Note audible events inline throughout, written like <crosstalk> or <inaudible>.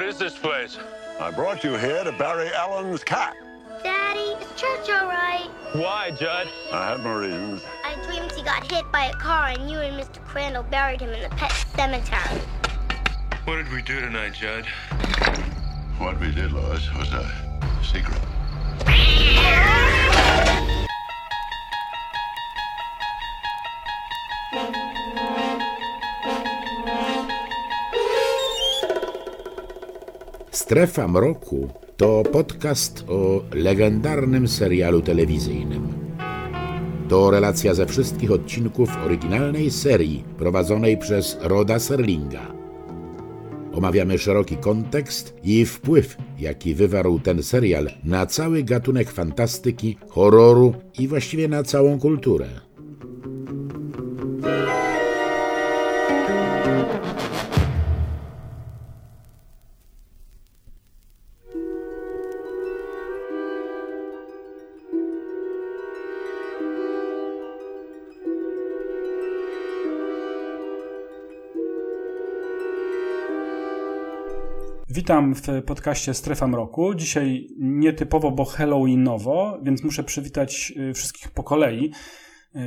What is this place? I brought you here to bury Alan's cat. Daddy, is church all right? Why, Judd? I had my reasons. I dreamed he got hit by a car and you and Mr. Crandall buried him in the pet cemetery. What did we do tonight, Judd? What we did, Lois, was a secret. Strefa Mroku to podcast o legendarnym serialu telewizyjnym. To relacja ze wszystkich odcinków oryginalnej serii prowadzonej przez Roda Serlinga. Omawiamy szeroki kontekst i wpływ, jaki wywarł ten serial na cały gatunek fantastyki, horroru i właściwie na całą kulturę. Witam w podcaście Strefa Mroku. Dzisiaj nietypowo, bo Halloweenowo, więc muszę przywitać y, wszystkich po kolei.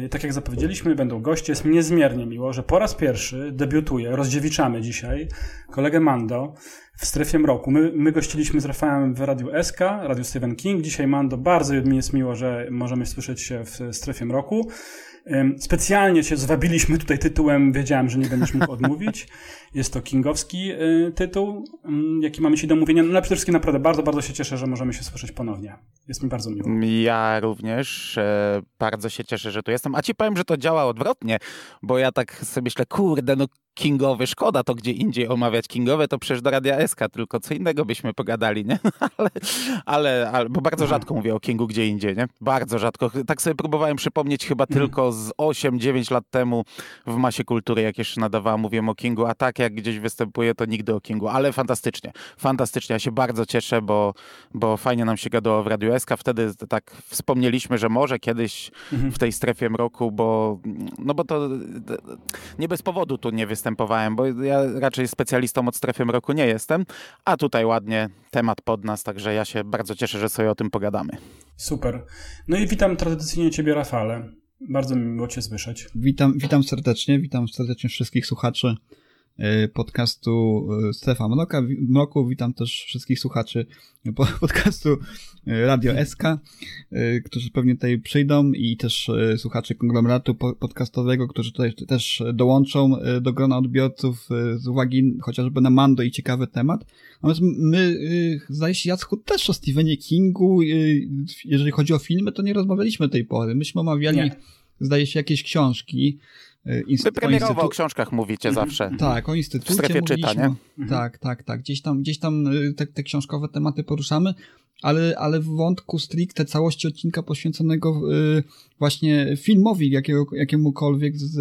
Y, Tak jak zapowiedzieliśmy, będą goście. Jest mi niezmiernie miło, że po raz pierwszy debiutuje, rozdziewiczamy dzisiaj kolegę Mando w Strefie Mroku. My, my gościliśmy z Rafałem w Radiu SK, Radiu Stephen King. Dzisiaj Mando, bardzo mi jest miło, że możemy słyszeć się w Strefie Mroku. Specjalnie cię zwabiliśmy tutaj tytułem, wiedziałem, że nie będziesz mógł odmówić. <laughs> Jest to kingowski y, tytuł, ym, jaki mamy ci do mówienia. No ale przede wszystkim naprawdę bardzo, bardzo się cieszę, że możemy się słyszeć ponownie. Jest mi bardzo miło. Ja również e, bardzo się cieszę, że tu jestem. A ci powiem, że to działa odwrotnie, bo ja tak sobie myślę, kurde, no Kingowy, szkoda to gdzie indziej omawiać Kingowe, to przecież do Radia SK, tylko co innego byśmy pogadali, nie? <laughs> ale, ale, ale, bo bardzo rzadko mówię o Kingu gdzie indziej, nie? Bardzo rzadko. Tak sobie próbowałem przypomnieć chyba tylko z 8-9 lat temu w Masie Kultury, jak jeszcze nadawałam, mówiłem o Kingu, a tak jak gdzieś występuję, to nigdy o Kingu, ale fantastycznie, fantastycznie. Ja się bardzo cieszę, bo, bo fajnie nam się gadało w Radiu SK. Wtedy tak wspomnieliśmy, że może kiedyś w tej strefie mroku, bo, no bo to nie bez powodu tu nie występowałem, bo ja raczej specjalistą od strefy mroku nie jestem, a tutaj ładnie temat pod nas, także ja się bardzo cieszę, że sobie o tym pogadamy. Super. No i witam tradycyjnie ciebie, Rafale. Bardzo mi miło cię słyszeć. Witam, witam serdecznie, witam serdecznie wszystkich słuchaczy podcastu e, Strefa Mroka, Mroku. Witam też wszystkich słuchaczy po- <laughs> podcastu e, Radio SK, e, którzy pewnie tutaj przyjdą i też e, słuchaczy konglomeratu po- podcastowego, którzy tutaj też dołączą e, do grona odbiorców e, z uwagi chociażby na Mando i ciekawy temat. Natomiast my, e, zdaje się, Jacku, też o Stephenie Kingu, e, jeżeli chodzi o filmy, to nie rozmawialiśmy tej pory. Myśmy omawiali, Nie. zdaje się, jakieś książki. E, inst- Wy premierowo o instytu- książkach mówicie zawsze. tak, o instytucie W strefie mówiliśmy. czyta, nie? Tak, tak, tak. Gdzieś tam, gdzieś tam y, te, te książkowe tematy poruszamy, ale, ale w wątku stricte całości odcinka poświęconego y, właśnie filmowi jakiego, jakiemukolwiek z,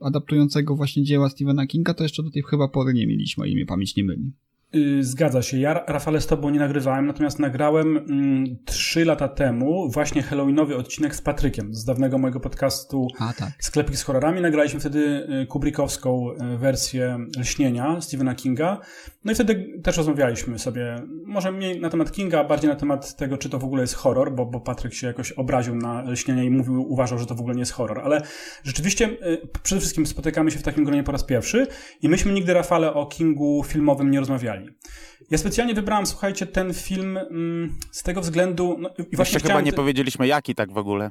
adaptującego właśnie dzieła Stephena Kinga, to jeszcze do tej chyba pory nie mieliśmy, o ile mnie pamięć nie myli. Y, Zgadza się. Ja, Rafale, z tobą nie nagrywałem, natomiast nagrałem mm, trzy lata temu właśnie Halloweenowy odcinek z Patrykiem z dawnego mojego podcastu A, tak. Sklepik z horrorami. Nagraliśmy wtedy y, kubrickowską y, wersję Lśnienia Stephena Kinga. No i wtedy też rozmawialiśmy sobie, może mniej na temat Kinga, a bardziej na temat tego, czy to w ogóle jest horror, bo, bo Patryk się jakoś obraził na Lśnienia i mówił, uważał, że to w ogóle nie jest horror. Ale rzeczywiście przede wszystkim spotykamy się w takim gronie po raz pierwszy i myśmy nigdy, Rafale, o Kingu filmowym nie rozmawiali. Ja specjalnie wybrałem, słuchajcie, ten film mm, z tego względu... No, i właśnie Jeszcze chyba nie ty- powiedzieliśmy jaki tak w ogóle.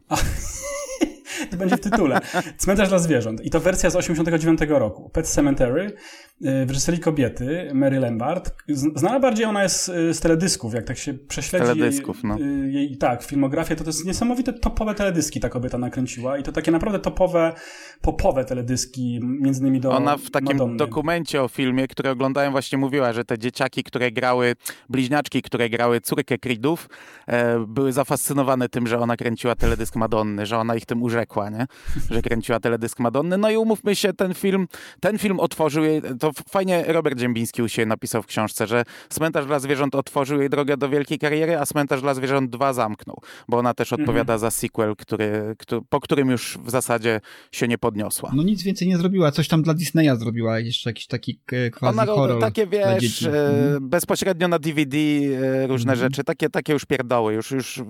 <laughs> to będzie w tytule. Cmentarz dla zwierząt. I to wersja z 89 roku. Pet Cemetery w reżyserii kobiety, Mary Lambert. Znana bardziej ona jest y, z teledysków, jak tak się prześledzi Teledysków, jej, no. y, jej tak, filmografię, to to jest niesamowite topowe teledyski ta kobieta nakręciła i to takie naprawdę topowe, popowe teledyski, między innymi do Ona w takim Madonny. dokumencie o filmie, który oglądałem, właśnie mówiła, że te dzieciaki, które grały, bliźniaczki, które grały córkę Creedów, e, były zafascynowane tym, że ona kręciła teledysk Madonny, że ona ich tym urzekła. nie? Że kręciła teledysk Madonny. No i umówmy się, ten film, ten film otworzył jej, to fajnie Robert Dziębiński u siebie napisał w książce, że Cmentarz dla zwierząt otworzył jej drogę do wielkiej kariery, a Cmentarz dla zwierząt 2 zamknął, bo ona też odpowiada Mhm. za sequel, który, który, po którym już w zasadzie się nie podniosła. No nic więcej nie zrobiła, coś tam dla Disneya zrobiła, jeszcze jakiś taki quasi Ona horror takie, wiesz, e, Mhm. bezpośrednio na DVD e, różne Mhm. rzeczy, takie, takie już pierdoły, już, już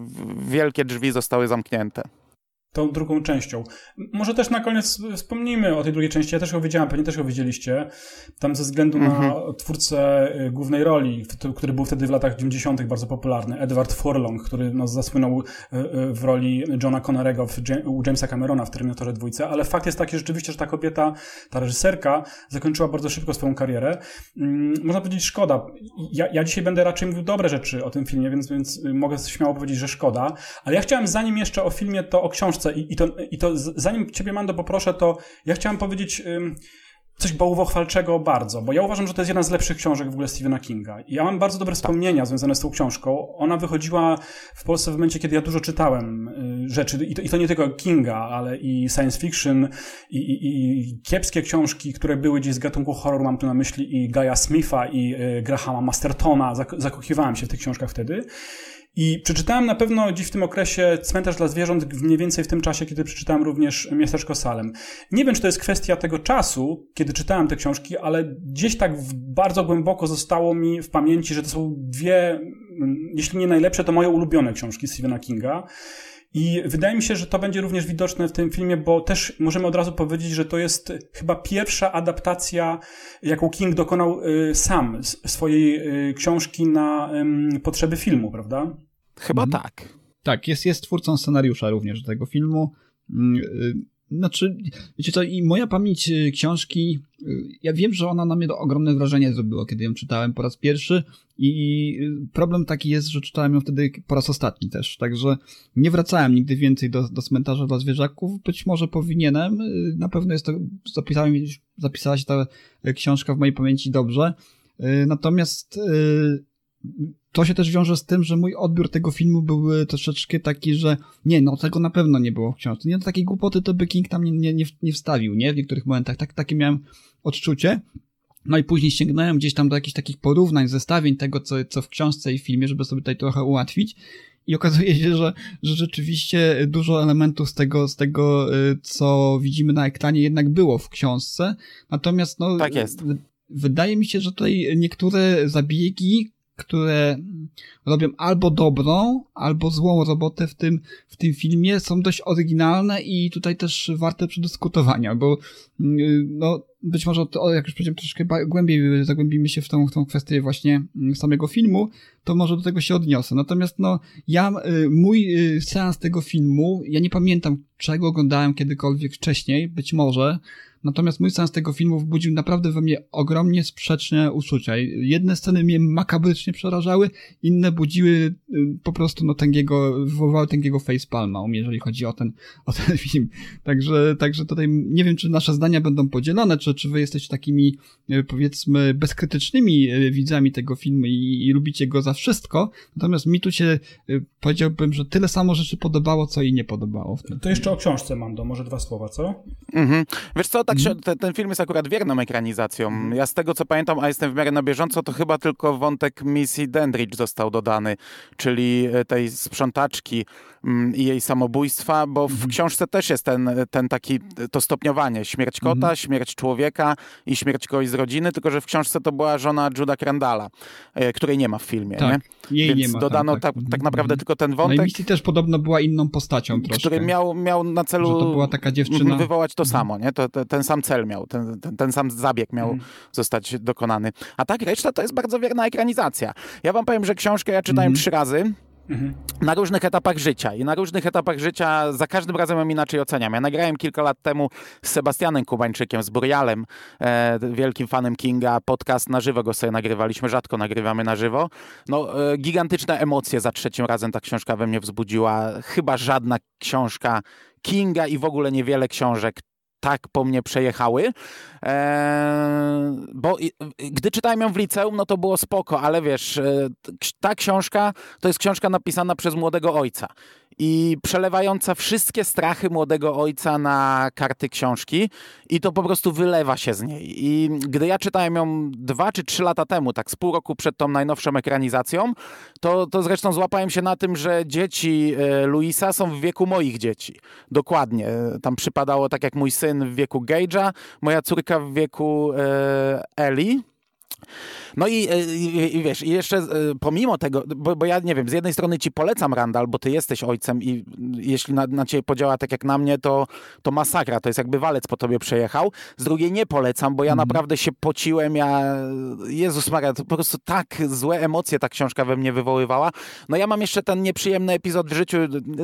wielkie drzwi zostały zamknięte. Tą drugą częścią. Może też na koniec wspomnijmy o tej drugiej części. Ja też ją wiedziałem, pewnie też ją wiedzieliście. Tam ze względu Mhm. na twórcę y, głównej roli, który był wtedy w latach 90. bardzo popularny, Edward Furlong, który no, zasłynął y, y, w roli Johna Ja- u Jamesa Camerona w Terminatorze dwójce, ale fakt jest taki rzeczywiście, że ta kobieta, ta reżyserka zakończyła bardzo szybko swoją karierę. Mm, Można powiedzieć szkoda. Ja, ja dzisiaj będę raczej mówił dobre rzeczy o tym filmie, więc, więc mogę śmiało powiedzieć, że szkoda. Ale ja chciałem zanim jeszcze o filmie, to o książce i, i, to, i to zanim ciebie Mando poproszę, to ja chciałem powiedzieć ym, coś bałwochwalczego bardzo, bo ja uważam, że to jest jedna z lepszych książek w ogóle Stephena Kinga. I ja mam bardzo dobre wspomnienia związane z tą książką. Ona wychodziła w Polsce w momencie, kiedy ja dużo czytałem y, rzeczy i to, i to nie tylko Kinga, ale i science fiction i, i, i kiepskie książki, które były gdzieś z gatunku horror, mam tu na myśli i Gaia Smitha i y, Grahama Mastertona. Zak- zakochiwałem się w tych książkach wtedy. I przeczytałem na pewno gdzieś w tym okresie Cmentarz dla zwierząt, mniej więcej w tym czasie, kiedy przeczytałem również Miasteczko Salem. Nie wiem, czy to jest kwestia tego czasu, kiedy czytałem te książki, ale gdzieś tak bardzo głęboko zostało mi w pamięci, że to są dwie, mm, jeśli nie najlepsze, to moje ulubione książki Stephena Kinga. I wydaje mi się, że to będzie również widoczne w tym filmie, bo też możemy od razu powiedzieć, że to jest chyba pierwsza adaptacja, jaką King dokonał y, sam swojej y, książki na potrzeby filmu, prawda? Chyba Mhm. tak. Tak, jest, jest twórcą scenariusza również do tego filmu. Mm, y, Znaczy, wiecie co, i moja pamięć y, książki, y, ja wiem, że ona na mnie ogromne wrażenie zrobiła, kiedy ją czytałem po raz pierwszy i problem taki jest, że czytałem ją wtedy po raz ostatni też, także nie wracałem nigdy więcej do, do cmentarza dla zwierzaków, być może powinienem, na pewno jest to, zapisałem, zapisała się ta książka w mojej pamięci dobrze, natomiast to się też wiąże z tym, że mój odbiór tego filmu był troszeczkę taki, że nie, no tego na pewno nie było w książce. Nie, no takiej głupoty to by King tam nie, nie, nie, wstawił, nie? W niektórych momentach. Tak, takie miałem odczucie. No i później sięgnąłem gdzieś tam do jakichś takich porównań, zestawień tego, co, co w książce i w filmie, żeby sobie tutaj trochę ułatwić. I okazuje się, że, że rzeczywiście dużo elementów z tego, z tego, y, co widzimy na ekranie, jednak było w książce. Natomiast, no. Tak jest. Wydaje mi się, że tutaj niektóre zabiegi, które robią albo dobrą, albo złą robotę w tym, w tym filmie, są dość oryginalne i tutaj też warte przedyskutowania, bo yy, no, być może, to, jak już powiedziałem, troszkę głębiej zagłębimy się w tą, w tą kwestię właśnie mm, samego filmu, to może do tego się odniosę. Natomiast no, ja, y, mój y, seans tego filmu, ja nie pamiętam, czego oglądałem kiedykolwiek wcześniej, być może, Natomiast mój sens tego filmu wbudził naprawdę we mnie ogromnie sprzeczne uczucia. Jedne sceny mnie makabrycznie przerażały, inne budziły y, po prostu no tęgiego, wywoływały tęgiego facepalma, um, jeżeli chodzi o ten, o ten <laughs> film. Także, także tutaj nie wiem, czy nasze zdania będą podzielone, czy, czy wy jesteście takimi y, powiedzmy bezkrytycznymi y, widzami tego filmu i, i lubicie go za wszystko. Natomiast mi tu się powiedziałbym, że tyle samo rzeczy podobało, co i nie podobało w tym. To jeszcze o książce, Mando, może dwa słowa, co? Mhm. Wiesz co, tak, się- te, ten film jest akurat wierną ekranizacją. Ja z tego co pamiętam, a jestem w miarę na bieżąco, to chyba tylko wątek Missy Dendridge został dodany, czyli e, tej sprzątaczki mm, i jej samobójstwa, bo w książce też jest ten, ten taki, to stopniowanie. Śmierć kota, śmierć człowieka i śmierć kogoś z rodziny, tylko że w książce to była żona Juda Crandalla, e, której nie ma w filmie, Tak, nie? jej Więc nie ma. tam, dodano tak, tak, Mhm. tak naprawdę tylko ten No i wątek, Misty też podobno była inną postacią troszkę. który miał, miał na celu Że to była taka dziewczyna. wywołać to Mhm. samo, nie? To, to, ten sam cel miał, ten, ten, ten sam zabieg miał Mhm. zostać dokonany. A tak reszta to jest bardzo wierna ekranizacja. Ja wam powiem, że książkę ja czytałem Mhm. trzy razy Mhm. na różnych etapach życia i na różnych etapach życia za każdym razem ją inaczej oceniam. Ja nagrałem kilka lat temu z Sebastianem Kubańczykiem, z Burialem, e, wielkim fanem Kinga, podcast na żywo go sobie nagrywaliśmy, rzadko nagrywamy na żywo. No, e, gigantyczne emocje za trzecim razem ta książka we mnie wzbudziła. Chyba żadna książka Kinga i w ogóle niewiele książek tak po mnie przejechały. Eee, bo gdy czytałem ją w liceum, no to było spoko, ale wiesz, e, ta książka to jest książka napisana przez młodego ojca. I przelewająca wszystkie strachy młodego ojca na karty książki i to po prostu wylewa się z niej. I gdy ja czytałem ją dwa czy trzy lata temu, tak z pół roku przed tą najnowszą ekranizacją, to, to zresztą złapałem się na tym, że dzieci e, Luisa są w wieku moich dzieci. Dokładnie. Tam przypadało tak jak mój syn w wieku Gage'a, moja córka w wieku e, Eli. No i, e, i, i, wiesz, i jeszcze e, pomimo tego, bo, bo, ja nie wiem, z jednej strony ci polecam Randall, bo ty jesteś ojcem i jeśli na, na ciebie podziała tak jak na mnie, to, to masakra, to jest jakby walec po tobie przejechał. Z drugiej nie polecam, bo ja mm. naprawdę się pociłem, ja, Jezus Maria, to po prostu tak złe emocje ta książka we mnie wywoływała. No ja mam jeszcze ten nieprzyjemny epizod w życiu,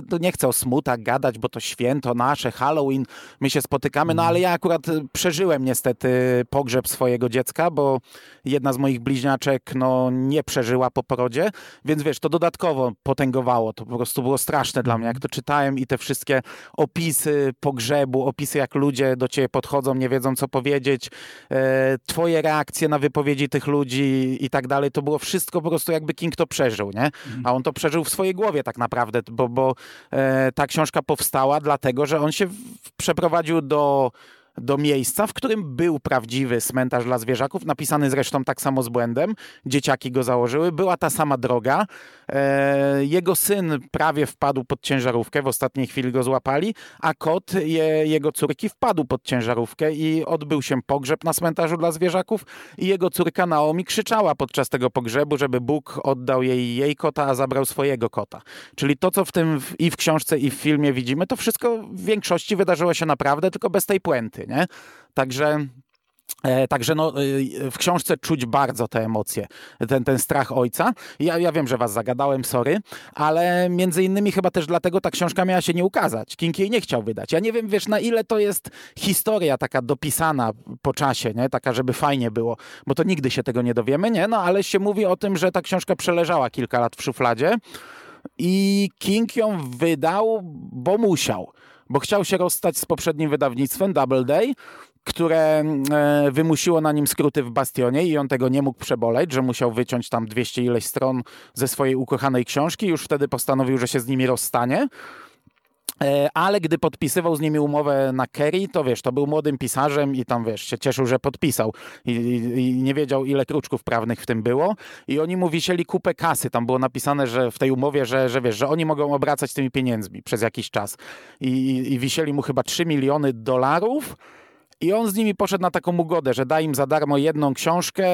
to nie chcę o smutach gadać, bo to święto nasze, Halloween, my się spotykamy, no mhm. ale ja akurat przeżyłem niestety pogrzeb swojego dziecka, bo jedna z moich bliźniaczek no, nie przeżyła po porodzie, więc wiesz, to dodatkowo potęgowało. To po prostu było straszne dla mnie, jak to czytałem i te wszystkie opisy pogrzebu, opisy jak ludzie do ciebie podchodzą, nie wiedzą co powiedzieć, e, twoje reakcje na wypowiedzi tych ludzi i tak dalej, to było wszystko po prostu jakby King to przeżył, nie? A on to przeżył w swojej głowie tak naprawdę, bo, bo e, ta książka powstała dlatego, że on się w, przeprowadził do do miejsca, w którym był prawdziwy cmentarz dla zwierzaków, napisany zresztą tak samo z błędem. Dzieciaki go założyły. Była ta sama droga. E, jego syn prawie wpadł pod ciężarówkę, w ostatniej chwili go złapali, a kot je, jego córki wpadł pod ciężarówkę i odbył się pogrzeb na cmentarzu dla zwierzaków i jego córka Naomi krzyczała podczas tego pogrzebu, żeby Bóg oddał jej jej kota, a zabrał swojego kota. Czyli to, co w tym i w książce, i w filmie widzimy, to wszystko w większości wydarzyło się naprawdę, tylko bez tej puenty, nie? Także E, także no, e, w książce czuć bardzo te emocje, ten, ten strach ojca. Ja, ja wiem, że was zagadałem, sorry, ale między innymi chyba też dlatego ta książka miała się nie ukazać. King jej nie chciał wydać. Ja nie wiem, wiesz, na ile to jest historia taka dopisana po czasie, nie? Taka, żeby fajnie było, bo to nigdy się tego nie dowiemy, nie? No, ale się mówi o tym, że ta książka przeleżała kilka lat w szufladzie i King ją wydał, bo musiał bo chciał się rozstać z poprzednim wydawnictwem Double Day, które e, wymusiło na nim skróty w Bastionie i on tego nie mógł przeboleć, że musiał wyciąć tam 200 ileś stron ze swojej ukochanej książki. Już wtedy postanowił, że się z nimi rozstanie. E, ale gdy podpisywał z nimi umowę na Kerry, to wiesz, to był młodym pisarzem i tam wiesz, się cieszył, że podpisał i, i, i, nie wiedział, ile kruczków prawnych w tym było. I oni mu wisieli kupę kasy. Tam było napisane, że w tej umowie, że, że wiesz, że oni mogą obracać tymi pieniędzmi przez jakiś czas. I, i wisieli mu chyba 3 miliony dolarów i on z nimi poszedł na taką ugodę, że da im za darmo jedną książkę,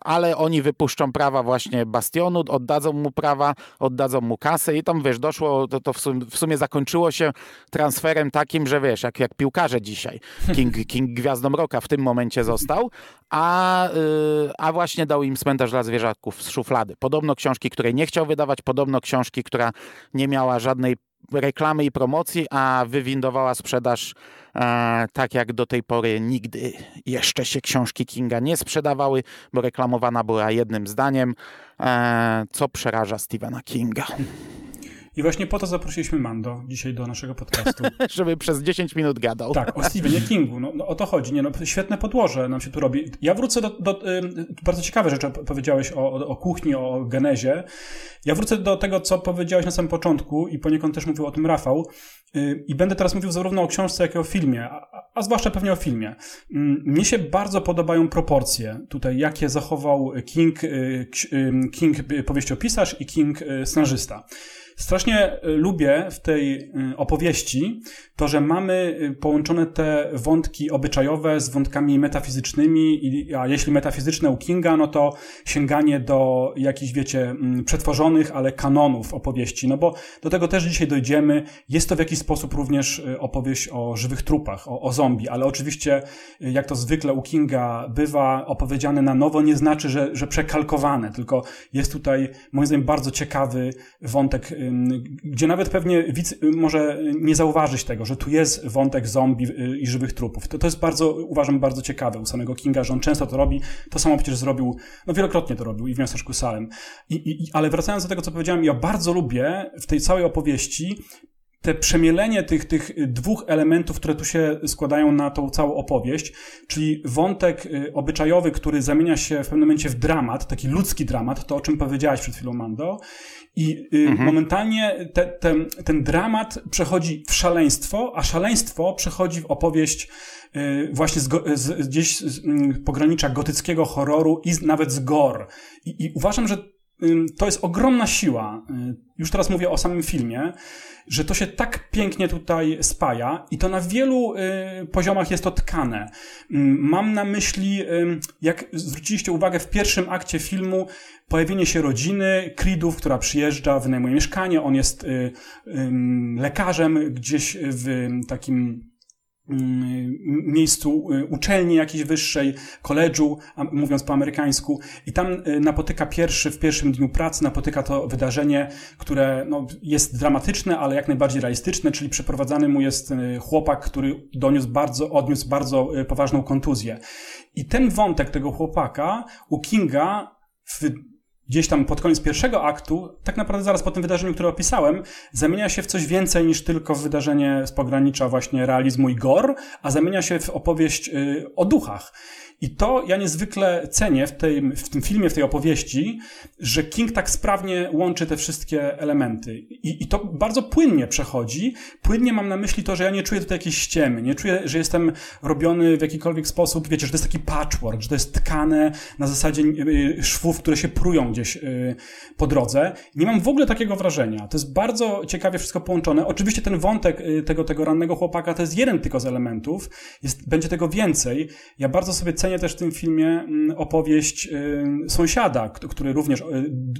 ale oni wypuszczą prawa właśnie Bastionu, oddadzą mu prawa, oddadzą mu kasę i tam wiesz, doszło, to, to w, sumie, w sumie zakończyło się transferem takim, że wiesz, jak, jak piłkarze dzisiaj. King, King Gwiazdą Roka w tym momencie został, a, yy, a właśnie dał im cmentarz dla zwierzaków z szuflady. Podobno książki, której nie chciał wydawać, podobno książki, która nie miała żadnej reklamy i promocji, a wywindowała sprzedaż e, tak jak do tej pory nigdy jeszcze się książki Kinga nie sprzedawały, bo reklamowana była jednym zdaniem, e, co przeraża Stephena Kinga. I właśnie po to zaprosiliśmy Mando dzisiaj do naszego podcastu. <laughs> Żeby przez 10 minut gadał. Tak, o Stephenie Kingu. No, no, o to chodzi. Nie, no, świetne podłoże nam się tu robi. Ja wrócę do... do y, bardzo ciekawe rzeczy powiedziałeś o, o, o, kuchni, o genezie. Ja wrócę do tego, co powiedziałeś na samym początku i poniekąd też mówił o tym Rafał. Y, I będę teraz mówił zarówno o książce, jak i o filmie, a, a zwłaszcza pewnie o filmie. Y, mnie się bardzo podobają proporcje tutaj, jakie zachował King, y King powieściopisarz i King y, scenarzysta. Strasznie y, lubię w tej y, opowieści to, że mamy y, połączone te wątki obyczajowe z wątkami metafizycznymi, a jeśli metafizyczne u Kinga, no to sięganie do jakichś, wiecie, mm, przetworzonych, ale kanonów opowieści, no bo do tego też dzisiaj dojdziemy. Jest to w jakiś sposób również opowieść o żywych trupach, o, o zombie, ale oczywiście, jak to zwykle u Kinga bywa opowiedziane na nowo, nie znaczy, że, że przekalkowane, tylko jest tutaj, moim zdaniem, bardzo ciekawy wątek gdzie nawet pewnie widz może nie zauważyć tego, że tu jest wątek zombie y, i żywych trupów. To, to jest bardzo, uważam, bardzo ciekawe u samego Kinga, że on często to robi. To samo przecież zrobił, no wielokrotnie to robił i w Miasteczku Salem. I, i, ale wracając do tego, co powiedziałem, ja bardzo lubię w tej całej opowieści te przemielenie tych, tych dwóch elementów, które tu się składają na tą całą opowieść, czyli wątek y, obyczajowy, który zamienia się w pewnym momencie w dramat, taki ludzki dramat, to o czym powiedziałaś przed chwilą, Mando, i y, mhm. momentalnie te, te, ten dramat przechodzi w szaleństwo, a szaleństwo przechodzi w opowieść y, właśnie z, z, gdzieś z mm, pogranicza gotyckiego horroru i nawet z gore. I, I uważam, że to jest ogromna siła. Już teraz mówię o samym filmie że to się tak pięknie tutaj spaja i to na wielu y, poziomach jest to tkane. Y, mam na myśli, y, jak zwróciliście uwagę w pierwszym akcie filmu, pojawienie się rodziny, Creedów, która przyjeżdża, wynajmuje mieszkanie, on jest y, lekarzem gdzieś w takim Mm, miejscu y, uczelni jakiejś wyższej, koledżu, mówiąc po amerykańsku, i tam y, napotyka pierwszy, w pierwszym dniu pracy, napotyka to wydarzenie, które no, jest dramatyczne, ale jak najbardziej realistyczne, czyli przeprowadzany mu jest y, chłopak, który doniósł bardzo, odniósł bardzo poważną kontuzję. I ten wątek tego chłopaka u Kinga w gdzieś tam pod koniec pierwszego aktu, tak naprawdę zaraz po tym wydarzeniu, które opisałem, zamienia się w coś więcej niż tylko wydarzenie z pogranicza właśnie realizmu i gore, a zamienia się w opowieść y, o duchach. I to ja niezwykle cenię w, tej, w tym filmie, w tej opowieści, że King tak sprawnie łączy te wszystkie elementy. I, I to bardzo płynnie przechodzi. Płynnie mam na myśli to, że ja nie czuję tutaj jakiejś ściemy. Nie czuję, że jestem robiony w jakikolwiek sposób, wiecie, że to jest taki patchwork, że to jest tkane na zasadzie y, szwów, które się prują gdzieś y, po drodze. Nie mam w ogóle takiego wrażenia. To jest bardzo ciekawie wszystko połączone. Oczywiście ten wątek y, tego, tego rannego chłopaka to jest jeden tylko z elementów. Jest, będzie tego więcej. Ja bardzo sobie cenię też w tym filmie mm, opowieść y, sąsiada, który również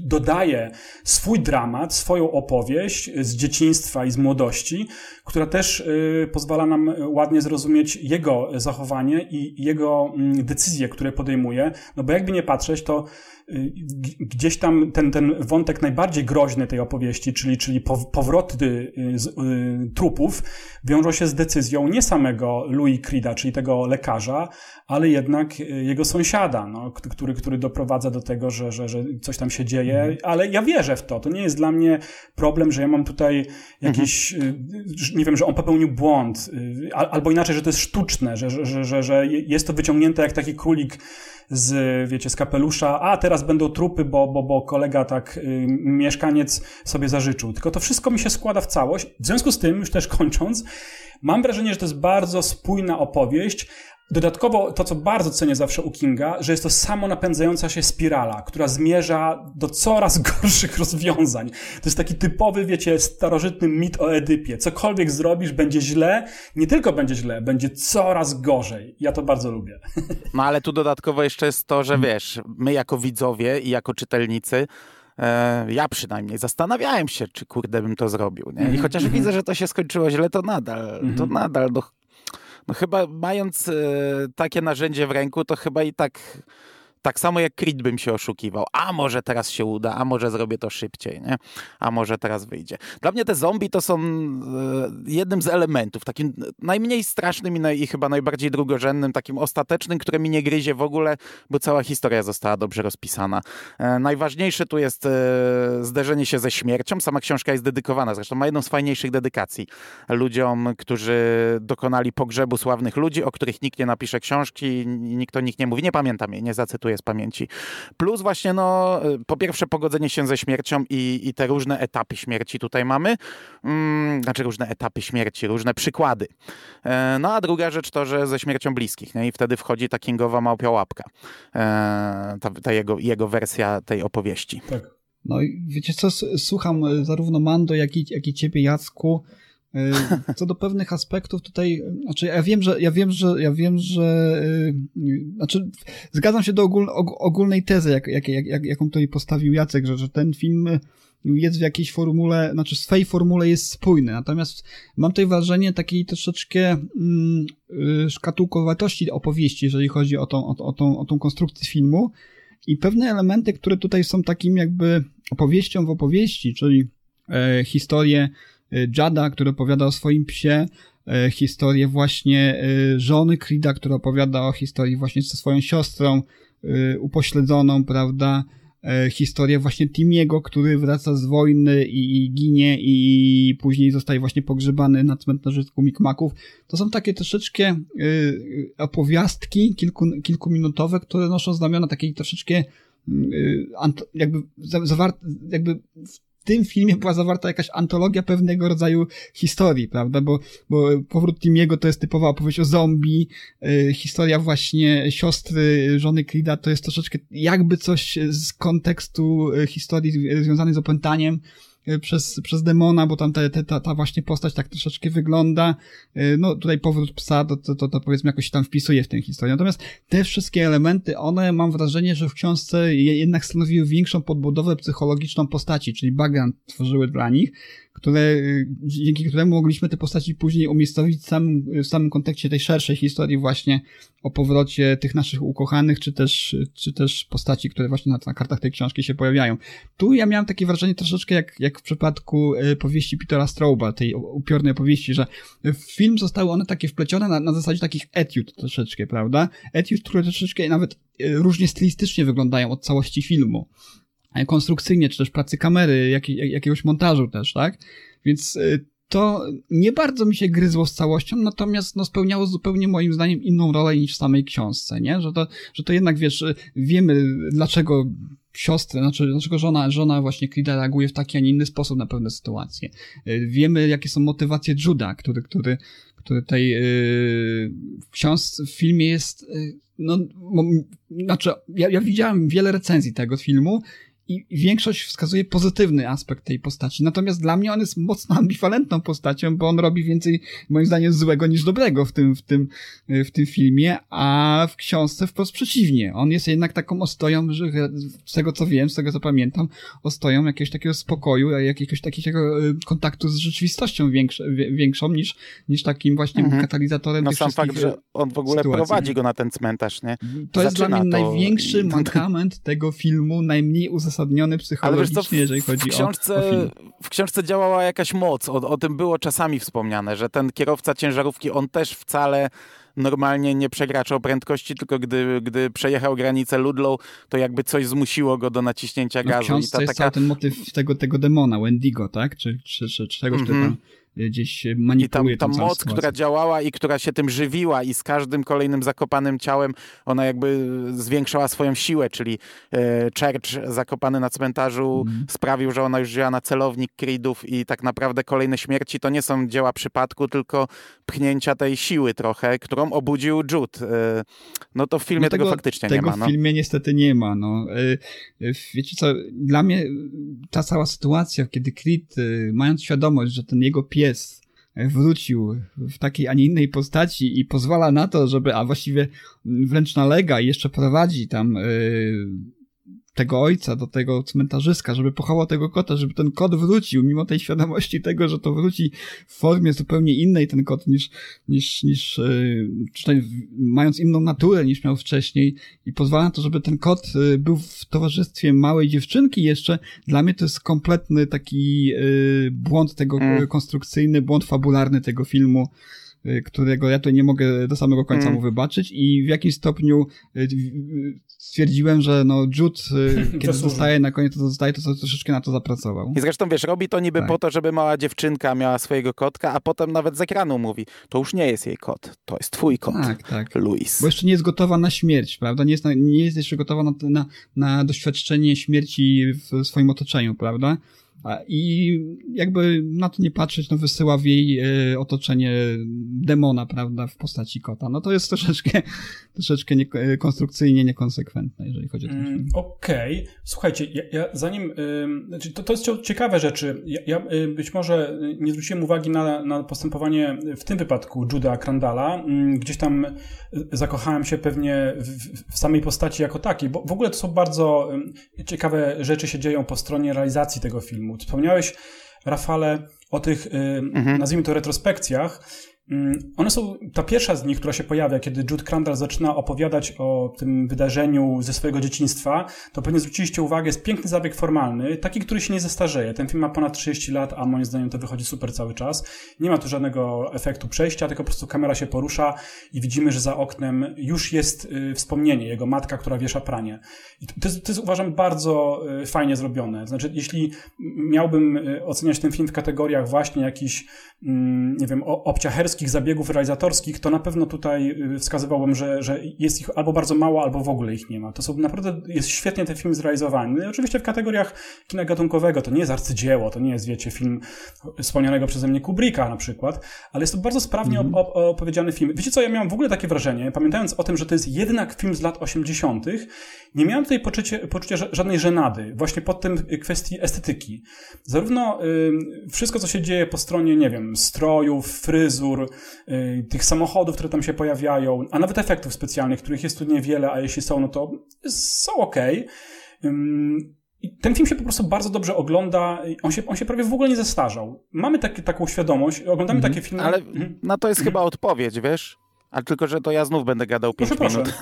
dodaje swój dramat, swoją opowieść z dzieciństwa i z młodości, która też pozwala nam ładnie zrozumieć jego zachowanie i jego mm, decyzje, które podejmuje. No bo jakby nie patrzeć, to gdzieś tam ten, ten wątek najbardziej groźny tej opowieści, czyli, czyli powroty z, y, trupów, wiążą się z decyzją nie samego Louis Creeda, czyli tego lekarza, ale jednak jego sąsiada, no, który, który doprowadza do tego, że, że, że coś tam się dzieje, mhm. ale ja wierzę w to. To nie jest dla mnie problem, że ja mam tutaj jakiś, mhm. nie wiem, że on popełnił błąd, albo inaczej, że to jest sztuczne, że, że, że, że jest to wyciągnięte jak taki królik z, wiecie, z kapelusza, a teraz będą trupy, bo, bo, bo kolega tak, y, mieszkaniec sobie zażyczył. Tylko to wszystko mi się składa w całość. W związku z tym, już też <laughs> kończąc, mam wrażenie, że to jest bardzo spójna opowieść, Dodatkowo to, co bardzo cenię zawsze u Kinga, że jest to samo napędzająca się spirala, która zmierza do coraz <laughs> gorszych rozwiązań. To jest taki typowy, wiecie, starożytny mit o Edypie. Cokolwiek zrobisz, będzie źle, nie tylko będzie źle, będzie coraz gorzej. Ja to bardzo lubię. <laughs> No ale tu dodatkowo jeszcze jest to, że wiesz, my jako widzowie i jako czytelnicy e, ja przynajmniej zastanawiałem się, czy kurde bym to zrobił. Nie? I mhm, chociaż mhm. widzę, że to się skończyło źle, to nadal, to mhm. nadal no, no chyba mając e, takie narzędzie w ręku, to chyba i tak tak samo jak Creed bym się oszukiwał. A może teraz się uda, a może zrobię to szybciej, nie? A może teraz wyjdzie. Dla mnie te zombie to są e, jednym z elementów, takim najmniej strasznym i, naj, i chyba najbardziej drugorzędnym, takim ostatecznym, które mi nie gryzie w ogóle, bo cała historia została dobrze rozpisana. E, najważniejsze tu jest e, zderzenie się ze śmiercią. Sama książka jest dedykowana, zresztą ma jedną z fajniejszych dedykacji ludziom, którzy dokonali pogrzebu sławnych ludzi, o których nikt nie napisze książki, nikt o nich nie mówi. Nie pamiętam jej, nie zacytuję cytuję z pamięci. Plus właśnie, no, po pierwsze pogodzenie się ze śmiercią i, i te różne etapy śmierci tutaj mamy. Mm, znaczy różne etapy śmierci, różne przykłady. E, no a druga rzecz to, że ze śmiercią bliskich. Nie? I wtedy wchodzi ta Kingowa małpia łapka. E, ta, ta jego, jego wersja tej opowieści. Tak. No i wiecie co, słucham e, zarówno Mando, jak i, jak i ciebie, Jacku. E, co do pewnych aspektów tutaj, znaczy ja wiem, że ja wiem, że ja wiem, że e, znaczy zgadzam się do ogól, ogólnej tezy, jak, jak, jak, jaką tutaj postawił Jacek, że, że ten film jest w jakiejś formule, znaczy w swojej formule jest spójny. Natomiast mam tutaj wrażenie takiej troszeczkę mm, y, szkatułkowatości opowieści, jeżeli chodzi o tą, o, o, tą, o tą konstrukcję filmu i pewne elementy, które tutaj są takim jakby opowieścią w opowieści, czyli e, historie Y, Jada, który opowiada o swoim psie, y, historię właśnie y, żony Krida, która opowiada o historii właśnie ze swoją siostrą upośledzoną, prawda, e, historia właśnie Timiego, który wraca z wojny i, i ginie i później zostaje właśnie pogrzebany na cmentarzysku Mikmaków. To są takie troszeczkę opowiastki kilku, kilkuminutowe, które noszą znamiona takiej troszeczkę y, jakby zawarte, jakby w tym filmie była zawarta jakaś antologia pewnego rodzaju historii, prawda? Bo, bo powrót Timiego to jest typowa opowieść o zombie, yy, historia właśnie siostry żony Creeda to jest troszeczkę jakby coś z kontekstu y, historii związanej z opętaniem, Y, przez, przez demona, bo tam ta, ta, ta właśnie postać tak troszeczkę wygląda. Y, no tutaj powrót psa, to, to, to, to powiedzmy jakoś tam wpisuje w tę historię. Natomiast te wszystkie elementy, one mam wrażenie, że w książce jednak stanowiły większą podbudowę psychologiczną postaci, czyli background tworzyły dla nich, które, y, dzięki któremu mogliśmy te postaci później umiejscowić w samym, w samym kontekście tej szerszej historii właśnie o powrocie tych naszych ukochanych, czy też, czy też postaci, które właśnie na, na kartach tej książki się pojawiają. Tu ja miałem takie wrażenie troszeczkę jak, jak w przypadku y, powieści Petera Strauba, tej upiornej opowieści, że w film zostały one takie wplecione na, na zasadzie takich etiud troszeczkę, prawda? Etiud, które troszeczkę nawet y, różnie stylistycznie wyglądają od całości filmu konstrukcyjnie, czy też pracy kamery, jak, jakiegoś montażu też, tak? Więc y, to nie bardzo mi się gryzło z całością, natomiast no, spełniało zupełnie moim zdaniem inną rolę niż w samej książce, nie? Że to, że to jednak, wiesz, wiemy dlaczego siostry, znaczy, dlaczego żona, żona właśnie Creeda reaguje w taki, a nie inny sposób na pewne sytuacje. Y, wiemy, jakie są motywacje Juda, który, który, który tutaj yy, w książce, w filmie jest, yy, no, znaczy, ja, ja widziałem wiele recenzji tego filmu i większość wskazuje pozytywny aspekt tej postaci. Natomiast dla mnie on jest mocno <laughs> ambiwalentną postacią, bo on robi więcej, moim zdaniem, złego niż dobrego w tym, w tym, w tym filmie, a w książce wprost przeciwnie. On jest jednak taką ostoją, że z tego co wiem, z tego co pamiętam, ostoją jakiegoś takiego spokoju, jakiegoś takiego e, kontaktu z rzeczywistością większe, większą niż, niż takim właśnie mhm. katalizatorem no tych sam fakt, że on w ogóle sytuacji. prowadzi go na ten cmentarz, nie? To Zaczyna jest dla mnie to... największy mankament tego filmu, najmniej uzasadniony uzasadniony psychologicznie, co, w, jeżeli chodzi w książce, o, o film. W książce działała jakaś moc, o, o tym było czasami wspomniane, że ten kierowca ciężarówki, on też wcale normalnie nie przekraczał prędkości, tylko gdy, gdy przejechał granicę Ludlow, to jakby coś zmusiło go do naciśnięcia gazu. No w książce I ta, jest taka... ten motyw tego, tego demona, Wendigo, tak? Czy, czy, czy, czy czegoś, mm -hmm. Tam gdzieś manipuluje I tam, ta moc, która działała i która się tym żywiła i z każdym kolejnym zakopanym ciałem ona jakby zwiększała swoją siłę, czyli e, Church zakopany na cmentarzu mm. sprawił, że ona już wzięła na celownik Creedów i tak naprawdę kolejne śmierci to nie są dzieła przypadku, tylko pchnięcia tej siły trochę, którą obudził Jude. E, no to w filmie no tego, tego, faktycznie tego nie ma. Tego w filmie niestety nie ma. No. E, wiecie co, dla mnie ta cała sytuacja, kiedy Creed, mając świadomość, że ten jego pies pies wrócił w takiej, a nie innej postaci i pozwala na to, żeby, a właściwie wręcz nalega i jeszcze prowadzi tam yy, tego ojca do tego cmentarzyska, żeby pochował tego kota, żeby ten kot wrócił, mimo tej świadomości tego, że to wróci w formie zupełnie innej ten kot niż, niż, niż yy, mając inną naturę niż miał wcześniej i pozwala na to, żeby ten kot yy, był w towarzystwie małej dziewczynki jeszcze, dla mnie to jest kompletny taki yy, błąd tego, mm. konstrukcyjny, błąd fabularny tego filmu, którego ja tu nie mogę do samego końca mm. mu wybaczyć i w jakim stopniu stwierdziłem, że no Jude, y, <laughs> kiedy zostaje na koniec, to zostaje, to troszeczkę na to zapracował. I zresztą wiesz, robi to niby tak. po to, żeby mała dziewczynka miała swojego kotka, a potem nawet z ekranu mówi, to już nie jest jej kot, to jest twój kot, tak, tak. Louis. Bo jeszcze nie jest gotowa na śmierć, prawda? Nie jest, na, nie jest jeszcze gotowa na, na, na doświadczenie śmierci w swoim otoczeniu, prawda? I jakby na to nie patrzeć, no wysyła w jej e, otoczenie demona, prawda, w postaci kota. No to jest troszeczkę, <laughs> troszeczkę nie, konstrukcyjnie niekonsekwentne, jeżeli chodzi o ten mm, film. Okej. Okay. Słuchajcie, ja, ja zanim, y, to, to jest ciekawe rzeczy. Ja, ja być może nie zwróciłem uwagi na, na postępowanie w tym wypadku Juda Crandala. Y, gdzieś tam zakochałem się pewnie w, w, samej postaci jako takiej, bo w ogóle to są bardzo ciekawe rzeczy się dzieją po stronie realizacji tego filmu filmu. Wspomniałeś, Rafale, o tych, y, mhm. nazwijmy to, retrospekcjach. Mm, one są, ta pierwsza z nich, która się pojawia, kiedy Jude Crandall zaczyna opowiadać o tym wydarzeniu ze swojego dzieciństwa, to pewnie zwróciliście uwagę, jest piękny zabieg formalny, taki, który się nie zestarzeje. Ten film ma ponad 30 lat, a moim zdaniem to wychodzi super cały czas. Nie ma tu żadnego efektu przejścia, tylko po prostu kamera się porusza i widzimy, że za oknem już jest y, wspomnienie, jego matka, która wiesza pranie. I to, jest, to jest uważam bardzo y, fajnie zrobione. Znaczy, jeśli miałbym y, oceniać ten film w kategoriach właśnie jakichś, nie wiem, obciacherskich zabiegów realizatorskich, to na pewno tutaj wskazywałbym, że, że jest ich albo bardzo mało, albo w ogóle ich nie ma. To są naprawdę, jest świetnie ten film zrealizowany. Oczywiście w kategoriach kina gatunkowego to nie jest arcydzieło, to nie jest, wiecie, film wspomnianego przeze mnie Kubricka na przykład, ale jest to bardzo sprawnie mm -hmm. op opowiedziany film. Wiecie co, ja miałem w ogóle takie wrażenie, pamiętając o tym, że to jest jednak film z lat 80., nie miałem tutaj poczucia, poczucia żadnej żenady, właśnie pod tym kwestii estetyki. Zarówno y, wszystko, co się dzieje po stronie, nie wiem, strojów, fryzur, y, tych samochodów, które tam się pojawiają, a nawet efektów specjalnych, których jest tu niewiele, a jeśli są, no to są ok. Ten film się po prostu bardzo dobrze ogląda, on się, on się prawie w ogóle nie zestarzał. Mamy taki, taką świadomość, oglądamy -hmm. takie filmy. Ale mm. na to jest -hmm. chyba odpowiedź, wiesz? A tylko, że to ja znów będę gadał 5 minut. <laughs>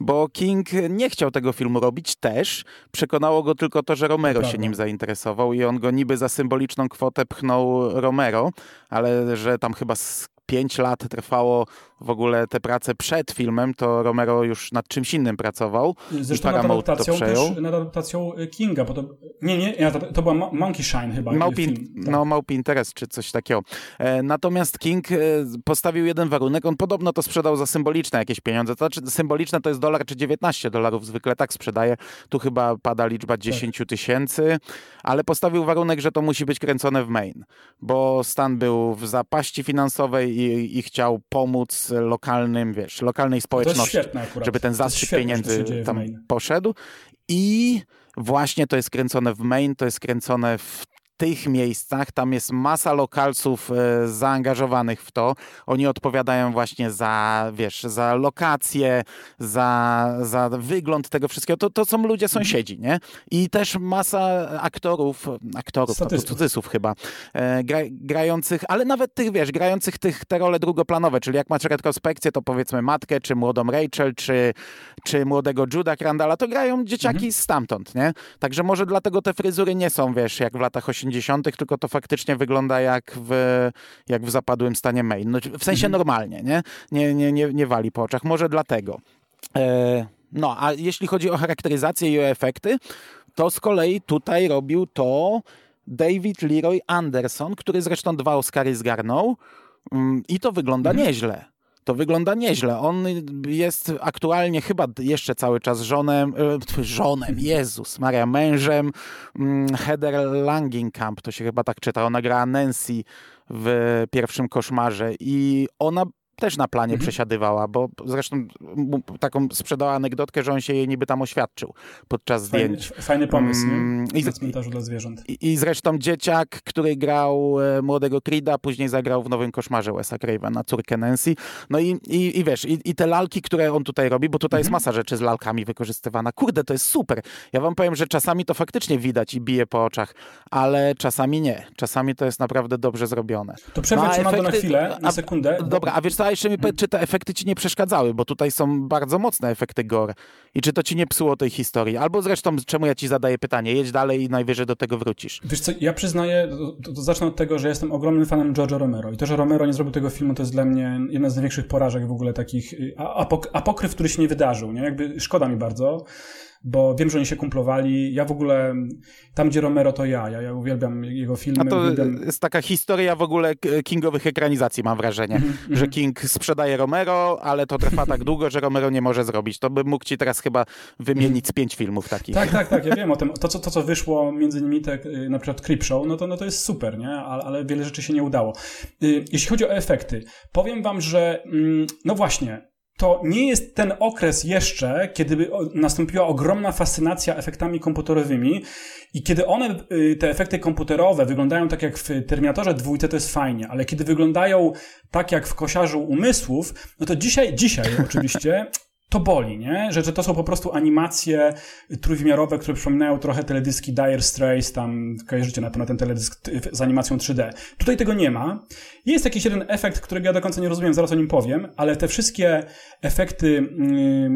Bo King nie chciał tego filmu robić też. Przekonało go tylko to, że Romero się nim zainteresował i on go niby za symboliczną kwotę pchnął Romero, ale że tam chyba z 5 lat trwało w ogóle te prace przed filmem, to Romero już nad czymś innym pracował. Zresztą nad adaptacją, też, nad adaptacją Kinga, bo to, nie, nie, to, była Monkey Shine chyba. Małpi, film, tak. No, Małpi Interes, czy coś takiego. E, natomiast King e, postawił jeden warunek, on podobno to sprzedał za symboliczne jakieś pieniądze, to znaczy symboliczne to jest dolar czy 19 dolarów, zwykle tak sprzedaje, tu chyba pada liczba 10 tak. tysięcy, ale postawił warunek, że to musi być kręcone w Maine, bo stan był w zapaści finansowej i, i chciał pomóc lokalnym, wiesz, lokalnej społeczności, żeby ten zastrzyk pieniędzy tam poszedł. I właśnie to jest kręcone w Maine, to jest kręcone w tych miejscach, tam jest masa lokalców e, zaangażowanych w to. Oni odpowiadają właśnie za, wiesz, za lokacje, za, za wygląd tego wszystkiego. To, to są ludzie sąsiedzi, nie? I też masa aktorów, aktorów, to cudzysłów chyba, e, gra, grających, ale nawet tych, wiesz, grających tych, te role drugoplanowe, czyli jak masz retrospekcję, to powiedzmy matkę, czy młodą Rachel, czy, czy młodego Juda Crandalla, to grają dzieciaki mhm. stamtąd, nie? Także może dlatego te fryzury nie są, wiesz, jak w latach 80 80., tylko to faktycznie wygląda jak w, jak w zapadłym stanie main. No, w sensie mhm. normalnie, nie? Nie, nie, nie, nie wali po oczach. Może dlatego. E, no, a jeśli chodzi o charakteryzację i o efekty, to z kolei tutaj robił to David Leroy Anderson, który zresztą dwa Oscary zgarnął mm, i to wygląda mhm. nieźle to wygląda nieźle. On jest aktualnie chyba jeszcze cały czas żonem, e, żonem, Jezus Maria, mężem mm, Heather Langenkamp, to się chyba tak czyta. Ona grała Nancy w pierwszym koszmarze i ona też na planie mhm. przesiadywała, bo zresztą taką sprzedała anegdotkę, że on się jej niby tam oświadczył podczas fajny, zdjęć. Fajny pomysł, mm, I, na cmentarzu dla zwierząt. I, I, zresztą dzieciak, który grał e, młodego Creeda, później zagrał w Nowym Koszmarze Wes'a Cravena, córkę Nancy. No i, i, i wiesz, i, i te lalki, które on tutaj robi, bo tutaj mhm. jest masa rzeczy z lalkami wykorzystywana. Kurde, to jest super. Ja wam powiem, że czasami to faktycznie widać i bije po oczach, ale czasami nie. Czasami to jest naprawdę dobrze zrobione. To przerwę no, efekty, na chwilę, na sekundę. A, dobra, a wiesz co, a jeszcze mi powiedz, czy te efekty ci nie przeszkadzały, bo tutaj są bardzo mocne efekty gore. I czy to ci nie psuło tej historii? Albo zresztą, czemu ja ci zadaję pytanie? Jedź dalej i najwyżej do tego wrócisz. Wiesz co, ja przyznaję, to, to zacznę od tego, że jestem ogromnym fanem George'a Romero. I to, że Romero nie zrobił tego filmu, to jest dla mnie jedna z największych porażek w ogóle takich y, apok apokryf, który się nie wydarzył. Nie? Jakby szkoda mi bardzo bo wiem, że oni się kumplowali. Ja w ogóle, tam gdzie Romero to ja, ja, ja uwielbiam jego filmy. A to uwielbiam... jest taka historia w ogóle Kingowych ekranizacji, mam wrażenie, mm -hmm. że King sprzedaje Romero, ale to trwa tak <laughs> długo, że Romero nie może zrobić. To bym mógł ci teraz chyba wymienić z pięć filmów takich. Tak, tak, tak, ja <laughs> wiem o tym. To, co, to, co wyszło między innymi te, y, na przykład Creepshow, no to, no to jest super, nie? Ale, ale wiele rzeczy się nie udało. Y, jeśli chodzi o efekty, powiem wam, że mm, no właśnie, to nie jest ten okres jeszcze, kiedy nastąpiła ogromna fascynacja efektami komputerowymi i kiedy one, y, te efekty komputerowe wyglądają tak jak w Terminatorze dwójce, to jest fajnie, ale kiedy wyglądają tak jak w Kosiarzu Umysłów, no to dzisiaj, dzisiaj <laughs> oczywiście to boli, nie? Że, że to są po prostu animacje trójwymiarowe, które przypominają trochę teledyski Dire Straits, tam kojarzycie na pewno ten teledysk z animacją 3D. Tutaj tego nie ma. Jest jakiś jeden efekt, którego ja do końca nie rozumiem, zaraz o nim powiem, ale te wszystkie efekty, yy,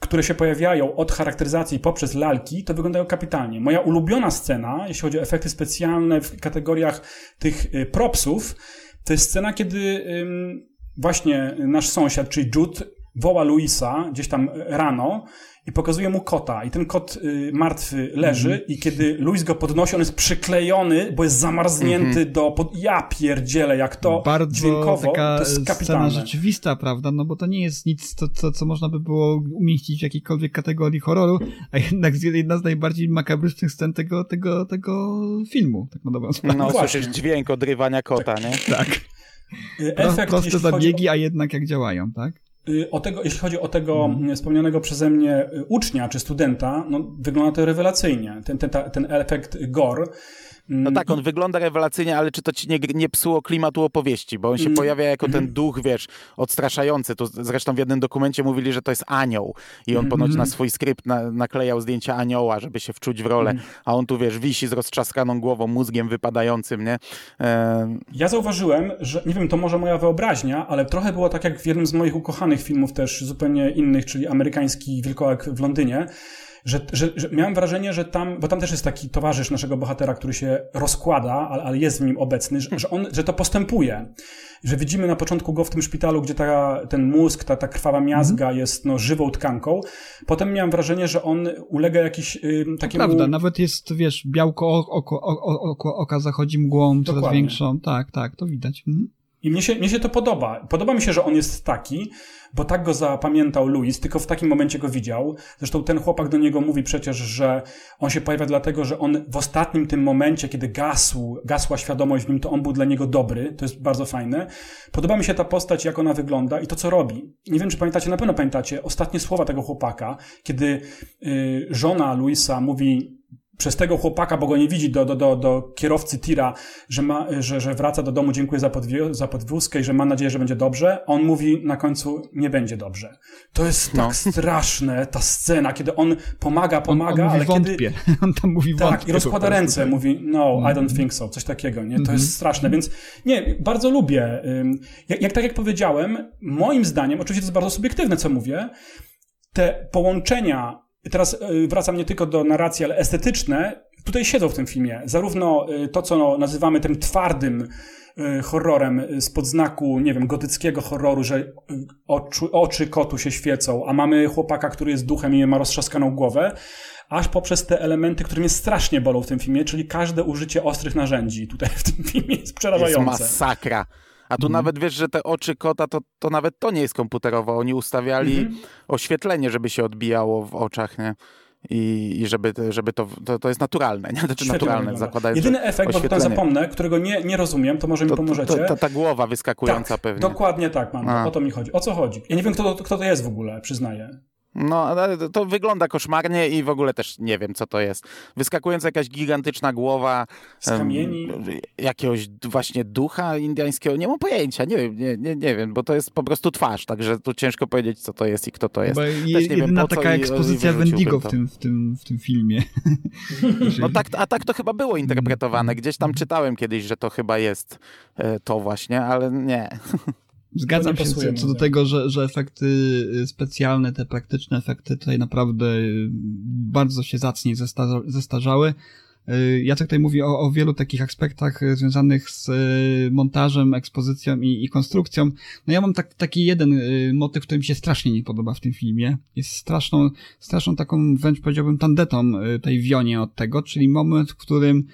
które się pojawiają od charakteryzacji poprzez lalki, to wyglądają kapitalnie. Moja ulubiona scena, jeśli chodzi o efekty specjalne w kategoriach tych y, propsów, to jest scena, kiedy yy, właśnie nasz sąsiad, czyli Jude, woła Luisa gdzieś tam rano i pokazuje mu kota. I ten kot y, martwy leży Mhm. i kiedy Luis go podnosi, on jest przyklejony, bo jest zamarznięty do... Pod... Ja pierdzielę, jak to. Bardzo dźwiękowo, taka to jest scena kapitalne. rzeczywista, prawda? No bo to nie jest nic, co, co, co można by było umieścić w jakiejkolwiek kategorii horroru, a jednak jest jedna z najbardziej makabrycznych scen tego, tego, tego filmu, tak na dobrą sprawę. No, właśnie. słyszysz dźwięk odrywania kota, nie? Tak. Pro, Efekt, proste zabiegi, a jednak jak działają, tak? Y, O tego, jeśli chodzi o tego Mhm. mm, wspomnianego przeze mnie y, ucznia czy studenta, no, wygląda to rewelacyjnie. Ten, ten, ta, ten efekt gore. Mm, No tak, on wygląda rewelacyjnie, ale czy to ci nie, nie psuło klimatu opowieści? Bo on się Mm. pojawia jako ten duch, wiesz, odstraszający. To zresztą w jednym dokumencie mówili, że to jest anioł. I on ponoć na swój skrypt na, naklejał zdjęcia anioła, żeby się wczuć w rolę. A on tu, wiesz, wisi z roztrzaskaną głową, mózgiem wypadającym, nie? E, Ja zauważyłem, że nie wiem, to może moja wyobraźnia, ale trochę było tak jak w jednym z moich ukochanych filmów też zupełnie innych, czyli amerykański Wilkołak w Londynie, że, że, że miałem wrażenie, że tam, bo tam też jest taki towarzysz naszego bohatera, który się rozkłada, ale, ale jest w nim obecny, że, że, on, że to postępuje. Że widzimy na początku go w tym szpitalu, gdzie ta, ten mózg, ta, ta krwawa miazga jest no, żywą tkanką. Potem miałem wrażenie, że on ulega jakiś y, takiemu... Prawda, nawet jest, wiesz, białko oko, oko, oko, oko, oka zachodzi mgłą coraz Dokładnie. większą. Tak, tak, to widać. Mhm. I mnie się, mnie się to podoba. Podoba mi się, że on jest taki, bo tak go zapamiętał Louis, tylko w takim momencie go widział. Zresztą ten chłopak do niego mówi przecież, że on się pojawia dlatego, że on w ostatnim tym momencie, kiedy gasł, gasła świadomość w nim, to on był dla niego dobry. To jest bardzo fajne. Podoba mi się ta postać, jak ona wygląda i to, co robi. Nie wiem, czy pamiętacie, na pewno pamiętacie ostatnie słowa tego chłopaka, kiedy y, żona Luisa mówi przez tego chłopaka, bo go nie widzi, do, do, do, do kierowcy tira, że, ma, że, że wraca do domu, dziękuję za, podwi- za podwózkę i że ma nadzieję, że będzie dobrze. On mówi na końcu, nie będzie dobrze. To jest tak No. straszne, ta scena, kiedy on pomaga, On, pomaga, on mówi ale wątpię. kiedy... <laughs> On tam mówi Tak, wątpię. i rozkłada ręce, mówi no, I Mhm. don't think so, coś takiego, nie? To jest straszne, więc nie, bardzo lubię. Jak, jak tak jak powiedziałem, moim zdaniem, oczywiście to jest bardzo subiektywne, co mówię, te połączenia, teraz y, wracam nie tylko do narracji, ale estetyczne, tutaj siedzą w tym filmie. Zarówno y, to, co nazywamy tym twardym y, horrorem spod znaku, nie wiem, gotyckiego horroru, że y, oczu, oczy kotu się świecą, a mamy chłopaka, który jest duchem i ma roztrzaskaną głowę, aż poprzez te elementy, które mnie strasznie bolą w tym filmie, czyli każde użycie ostrych narzędzi tutaj w tym filmie jest jest przerażające. masakra. A Mhm. tu nawet wiesz, że te oczy kota, to, to nawet to nie jest komputerowo. Oni ustawiali Mhm. oświetlenie, żeby się odbijało w oczach, nie? I, i żeby, żeby to, to, to jest naturalne, nie? Znaczy naturalne, zakładając, Jedyny efekt, bo oświetlenie. zapomnę, którego nie, nie rozumiem, to może mi To, to, pomożecie. to, to ta głowa wyskakująca tak, pewnie. dokładnie tak, mam. A. O to mi chodzi. O co chodzi? Ja nie wiem, kto to, kto to jest w ogóle, przyznaję. No, ale to- wygląda koszmarnie i w ogóle też nie wiem, co to jest. Wyskakująca jakaś gigantyczna głowa Z kamieni. jakiegoś właśnie ducha indyjskiego. Nie mam pojęcia, nie wiem, nie, nie, nie wiem, bo to jest po prostu twarz, także tu ciężko powiedzieć, co to jest i kto to jest. Bo Też je, jedyna taka ekspozycja Wendigo w tym, w, tym, w tym filmie. <laughs> No tak, a tak to chyba było interpretowane. Gdzieś tam czytałem kiedyś, że to chyba jest e, to właśnie, ale nie. <laughs> Zgadzam się co, co do tego, że, że efekty y, specjalne, te praktyczne efekty tutaj naprawdę y, bardzo się zacnie zesta- zestarzały. Y, Jacek tutaj mówi o, o wielu takich aspektach związanych z montażem, ekspozycją i, i konstrukcją. No ja mam tak, taki jeden motyw, który mi się strasznie nie podoba w tym filmie. Jest straszną, straszną taką wręcz powiedziałbym tandetą tej wionie od tego, czyli moment, w którym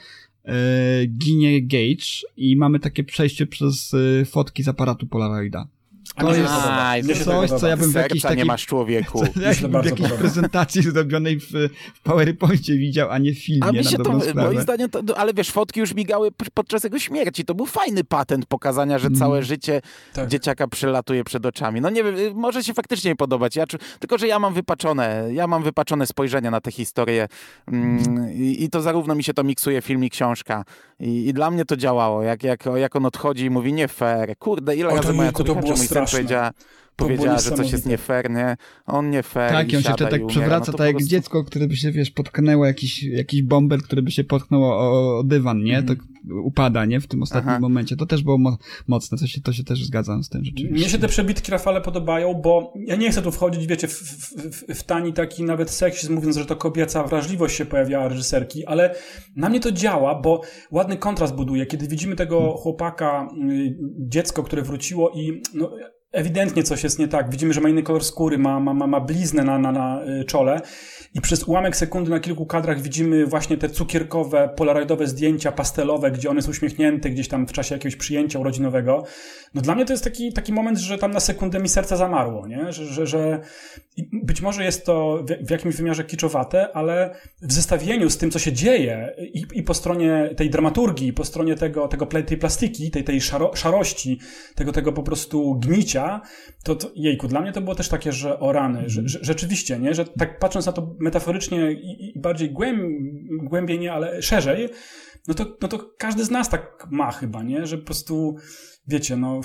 ginie Gage i mamy takie przejście przez e, fotki z aparatu Polaroida. To jest. Aj, coś, podoba. co ja bym w Serca jakiejś nie takiej masz człowieku. co <laughs> ja w jakiejś podoba. prezentacji zrobionej w, w PowerPoincie widział, a nie w filmie, A mi na się to, sprawę. moim zdaniem, to, no, ale wiesz, fotki już migały podczas jego śmierci. To był fajny patent pokazania, że całe życie Tak. dzieciaka przelatuje przed oczami. No nie wiem, y, może się faktycznie nie podobać. Ja, tylko, że ja mam wypaczone, ja mam wypaczone spojrzenie na tę historię mm, i, i to zarówno mi się to miksuje film i książka. I, i dla mnie to działało. Jak, jak, jak on odchodzi i mówi nie fair. Kurde, ile O, razy moja to było straszne. powiedziała powiedziała, że coś jest nie fair, nie? On nie fair Tak, i on się siada wtedy tak przewraca, no tak jak prostu- dziecko, które by się, wiesz, potknęło jakiś, jakiś bomber, który by się potknął o, o dywan, nie? To upada, nie? W tym ostatnim Aha. momencie. To też było mo mocne, to się, to się też zgadzam z tym rzeczywiście. Mnie się te przebitki Rafale podobają, bo ja nie chcę tu wchodzić, wiecie, w, w, w, w tani taki nawet seksizm, mówiąc, że to kobieca wrażliwość się pojawiała reżyserki, ale na mnie to działa, bo ładny kontrast buduje, kiedy widzimy tego chłopaka, y, dziecko, które wróciło i no, ewidentnie coś jest nie tak. Widzimy, że ma inny kolor skóry, ma, ma, ma, ma bliznę na, na, na y, czole i przez ułamek sekundy na kilku kadrach widzimy właśnie te cukierkowe, polaroidowe zdjęcia pastelowe, gdzie on jest uśmiechnięty gdzieś tam w czasie jakiegoś przyjęcia urodzinowego. No dla mnie to jest taki, taki moment, że tam na sekundę mi serce zamarło, nie? Że, że, że być może jest to w, jakimś wymiarze kiczowate, ale w zestawieniu z tym, co się dzieje i, i po stronie tej dramaturgii, i po stronie tego, tego tej plastiki, tej, tej szaro, szarości, tego, tego po prostu gnicia, to, to jejku, dla mnie to było też takie, że o rany, że, że, rzeczywiście, nie? Że tak patrząc na to metaforycznie i, i bardziej głęb, głębiej, nie, ale szerzej, no to, no to każdy z nas tak ma chyba, nie? Że po prostu, wiecie, no...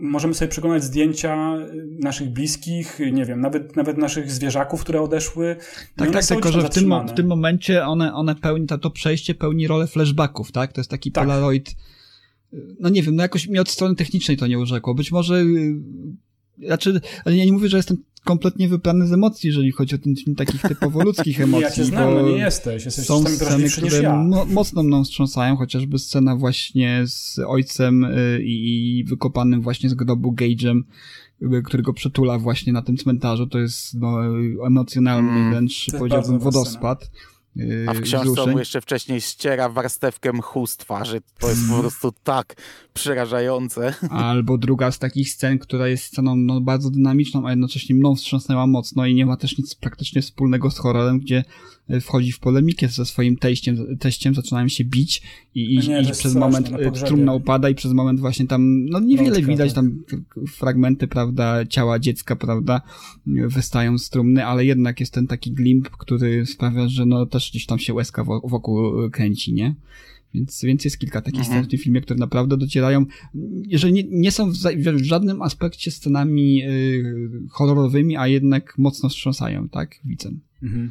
Możemy sobie przeglądać zdjęcia naszych bliskich, nie wiem, nawet, nawet naszych zwierzaków, które odeszły. No Tak, tak, tylko że w tym, w tym momencie one, one pełni, to, to przejście pełni rolę flashbacków, tak? To jest taki Tak. polaroid. No nie wiem, no jakoś mnie od strony technicznej to nie urzekło. Być może, y, znaczy, ale ja nie mówię, że jestem kompletnie wyprany z emocji, jeżeli chodzi o ten film takich typowo ludzkich emocji. <laughs> Nie, ja cię znam, bo no nie jesteś. Jesteś Są sceny, które ja. mo- mocno mną wstrząsają, chociażby scena właśnie z ojcem y, i, i wykopanym właśnie z grobu Gage'em, y, którego przytula właśnie na tym cmentarzu. To jest no, emocjonalny Mm. wręcz, powiedziałbym, bardzo dobra wodospad. y, A w książce on wzruszeń. mu jeszcze wcześniej ściera warstewkę mchu z twarzy. To jest po prostu tak przerażające. Albo druga z takich scen, która jest sceną no, bardzo dynamiczną, a jednocześnie mną wstrząsnęła mocno i nie ma też nic praktycznie wspólnego z horrorem, gdzie y, wchodzi w polemikę ze swoim teściem, teściem zaczynają się bić i, i, nie, i przez straszne, moment y, trumna upada i przez moment właśnie tam, no niewiele Rączka, widać, tak. tam fragmenty, prawda, ciała dziecka, prawda, y, wystają z trumny, ale jednak jest ten taki glimp, który sprawia, że no też gdzieś tam się łezka wo- wokół y, kręci, nie? Więc, więc jest kilka takich Mhm. scen w tym filmie, które naprawdę docierają, jeżeli nie, nie są w, za- w żadnym aspekcie scenami y, horrorowymi, a jednak mocno wstrząsają, tak, widzem. Mhm.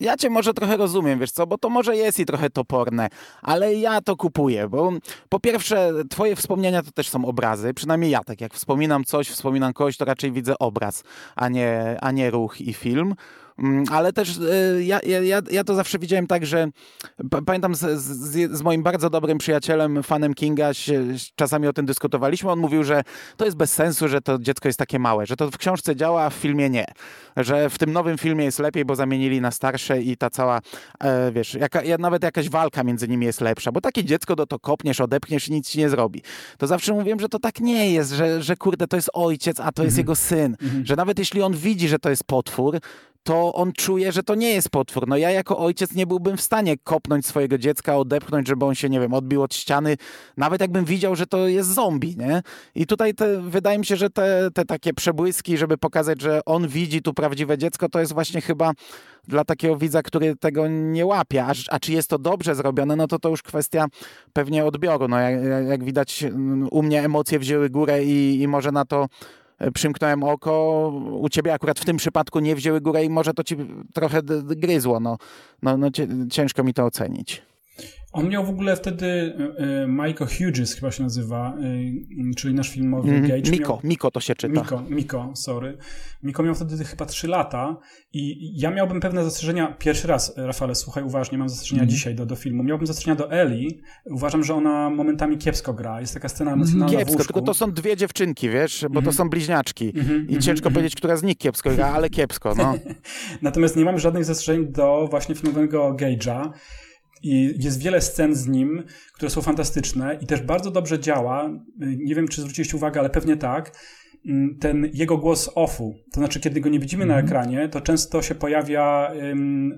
Ja cię może trochę rozumiem, wiesz co, bo to może jest i trochę toporne, ale ja to kupuję, bo po pierwsze twoje wspomnienia to też są obrazy, przynajmniej ja tak jak wspominam coś, wspominam kogoś, to raczej widzę obraz, a nie, a nie ruch i film. Mm, Ale też y, ja, ja, ja- to zawsze widziałem tak, że pa- pamiętam z, z, z moim bardzo dobrym przyjacielem, fanem Kinga, się, czasami o tym dyskutowaliśmy. On mówił, że to jest bez sensu, że to dziecko jest takie małe, że to w książce działa, a w filmie nie. Że w tym nowym filmie jest lepiej, bo zamienili na starsze i ta cała, e, wiesz, jaka, ja, nawet jakaś walka między nimi jest lepsza, bo takie dziecko do to kopniesz, odepchniesz i nic ci nie zrobi. To zawsze mówiłem, że to tak nie jest, że, że kurde, to jest ojciec, a to jest jego syn. Że nawet jeśli on widzi, że to jest potwór, to on czuje, że to nie jest potwór. No ja jako ojciec nie byłbym w stanie kopnąć swojego dziecka, odepchnąć, żeby on się, nie wiem, odbił od ściany, nawet jakbym widział, że to jest zombie, nie? I tutaj te, wydaje mi się, że te, te takie przebłyski, żeby pokazać, że on widzi tu prawdziwe dziecko, to jest właśnie chyba dla takiego widza, który tego nie łapie. A, a czy jest to dobrze zrobione, no to to już kwestia pewnie odbioru. No jak, jak widać, mm, u mnie emocje wzięły górę i, i może na to przymknąłem oko, u ciebie akurat w tym przypadku nie wzięły górę i może to ci trochę gryzło, no, no, no ciężko mi to ocenić. On miał w ogóle wtedy, y, y, Michael Hughes chyba się nazywa, y, czyli nasz filmowy Mm, Gage. Miko, miał, Miko to się czyta. Miko, Miko, sorry. Miko miał wtedy chyba 3 lata i ja miałbym pewne zastrzeżenia, pierwszy raz, Rafale, słuchaj uważnie, mam zastrzeżenia Mhm. dzisiaj do, do filmu. Miałbym zastrzeżenia do Eli. Uważam, że ona momentami kiepsko gra. Jest taka scena emocjonalna w Kiepsko, tylko to są dwie dziewczynki, wiesz, bo to są bliźniaczki. Mhm, I mhm, ciężko mhm. powiedzieć, która z nich kiepsko gra, ale kiepsko, no. <laughs> Natomiast nie mam żadnych zastrzeżeń do właśnie filmowego Gage'a. I jest wiele scen z nim, które są fantastyczne i też bardzo dobrze działa. Nie wiem, czy zwróciliście uwagę, ale pewnie tak. Mm, Ten jego głos offu, to znaczy, kiedy go nie widzimy na ekranie, to często się pojawia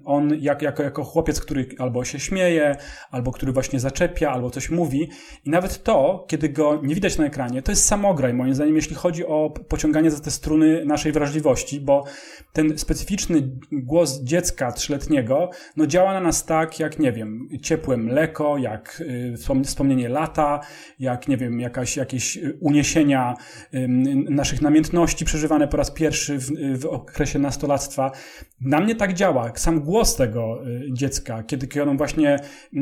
on jak, jako, jako chłopiec, który albo się śmieje, albo który właśnie zaczepia, albo coś mówi. I nawet to, kiedy go nie widać na ekranie, to jest samograj, moim zdaniem, jeśli chodzi o pociąganie za te struny naszej wrażliwości, bo ten specyficzny głos dziecka trzyletniego, no działa na nas tak, jak nie wiem, ciepłe mleko, jak y, wspom- wspomnienie lata, jak nie wiem, jakaś, jakieś y, uniesienia naszych namiętności przeżywane po raz pierwszy w, w okresie nastolactwa. Na mnie tak działa. Sam głos tego dziecka, kiedy, kiedy on właśnie,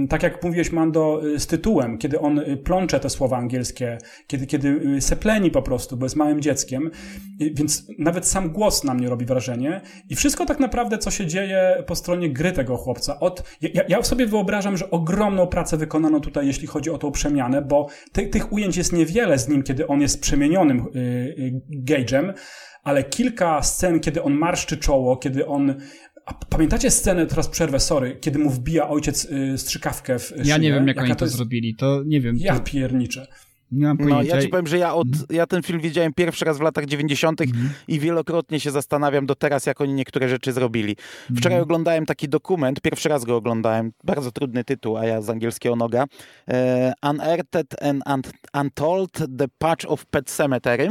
tak jak mówiłeś Mando, z tytułem, kiedy on plącze te słowa angielskie, kiedy, kiedy sepleni po prostu, bo jest małym dzieckiem, więc nawet sam głos na mnie robi wrażenie i wszystko tak naprawdę, co się dzieje po stronie gry tego chłopca. Od, ja, ja sobie wyobrażam, że ogromną pracę wykonano tutaj, jeśli chodzi o tą przemianę, bo ty, tych ujęć jest niewiele z nim, kiedy on jest przemienionym yy, Gage'em, ale kilka scen, kiedy on marszczy czoło, kiedy on a pamiętacie scenę, teraz przerwę, sorry, kiedy mu wbija ojciec y, strzykawkę w szyję? Ja nie wiem, jak Jaka oni to, to jest... zrobili, to nie wiem. Ja to... pierniczę. Nie mam No, ja ci powiem, że ja, od, mm. ja ten film widziałem pierwszy raz w latach 90. Mm. i wielokrotnie się zastanawiam do teraz, jak oni niektóre rzeczy zrobili. Wczoraj mm. oglądałem taki dokument, pierwszy raz go oglądałem, bardzo trudny tytuł, a ja z angielskiego noga. E, Unearthed and Untold, The Patch of Pet Cemetery,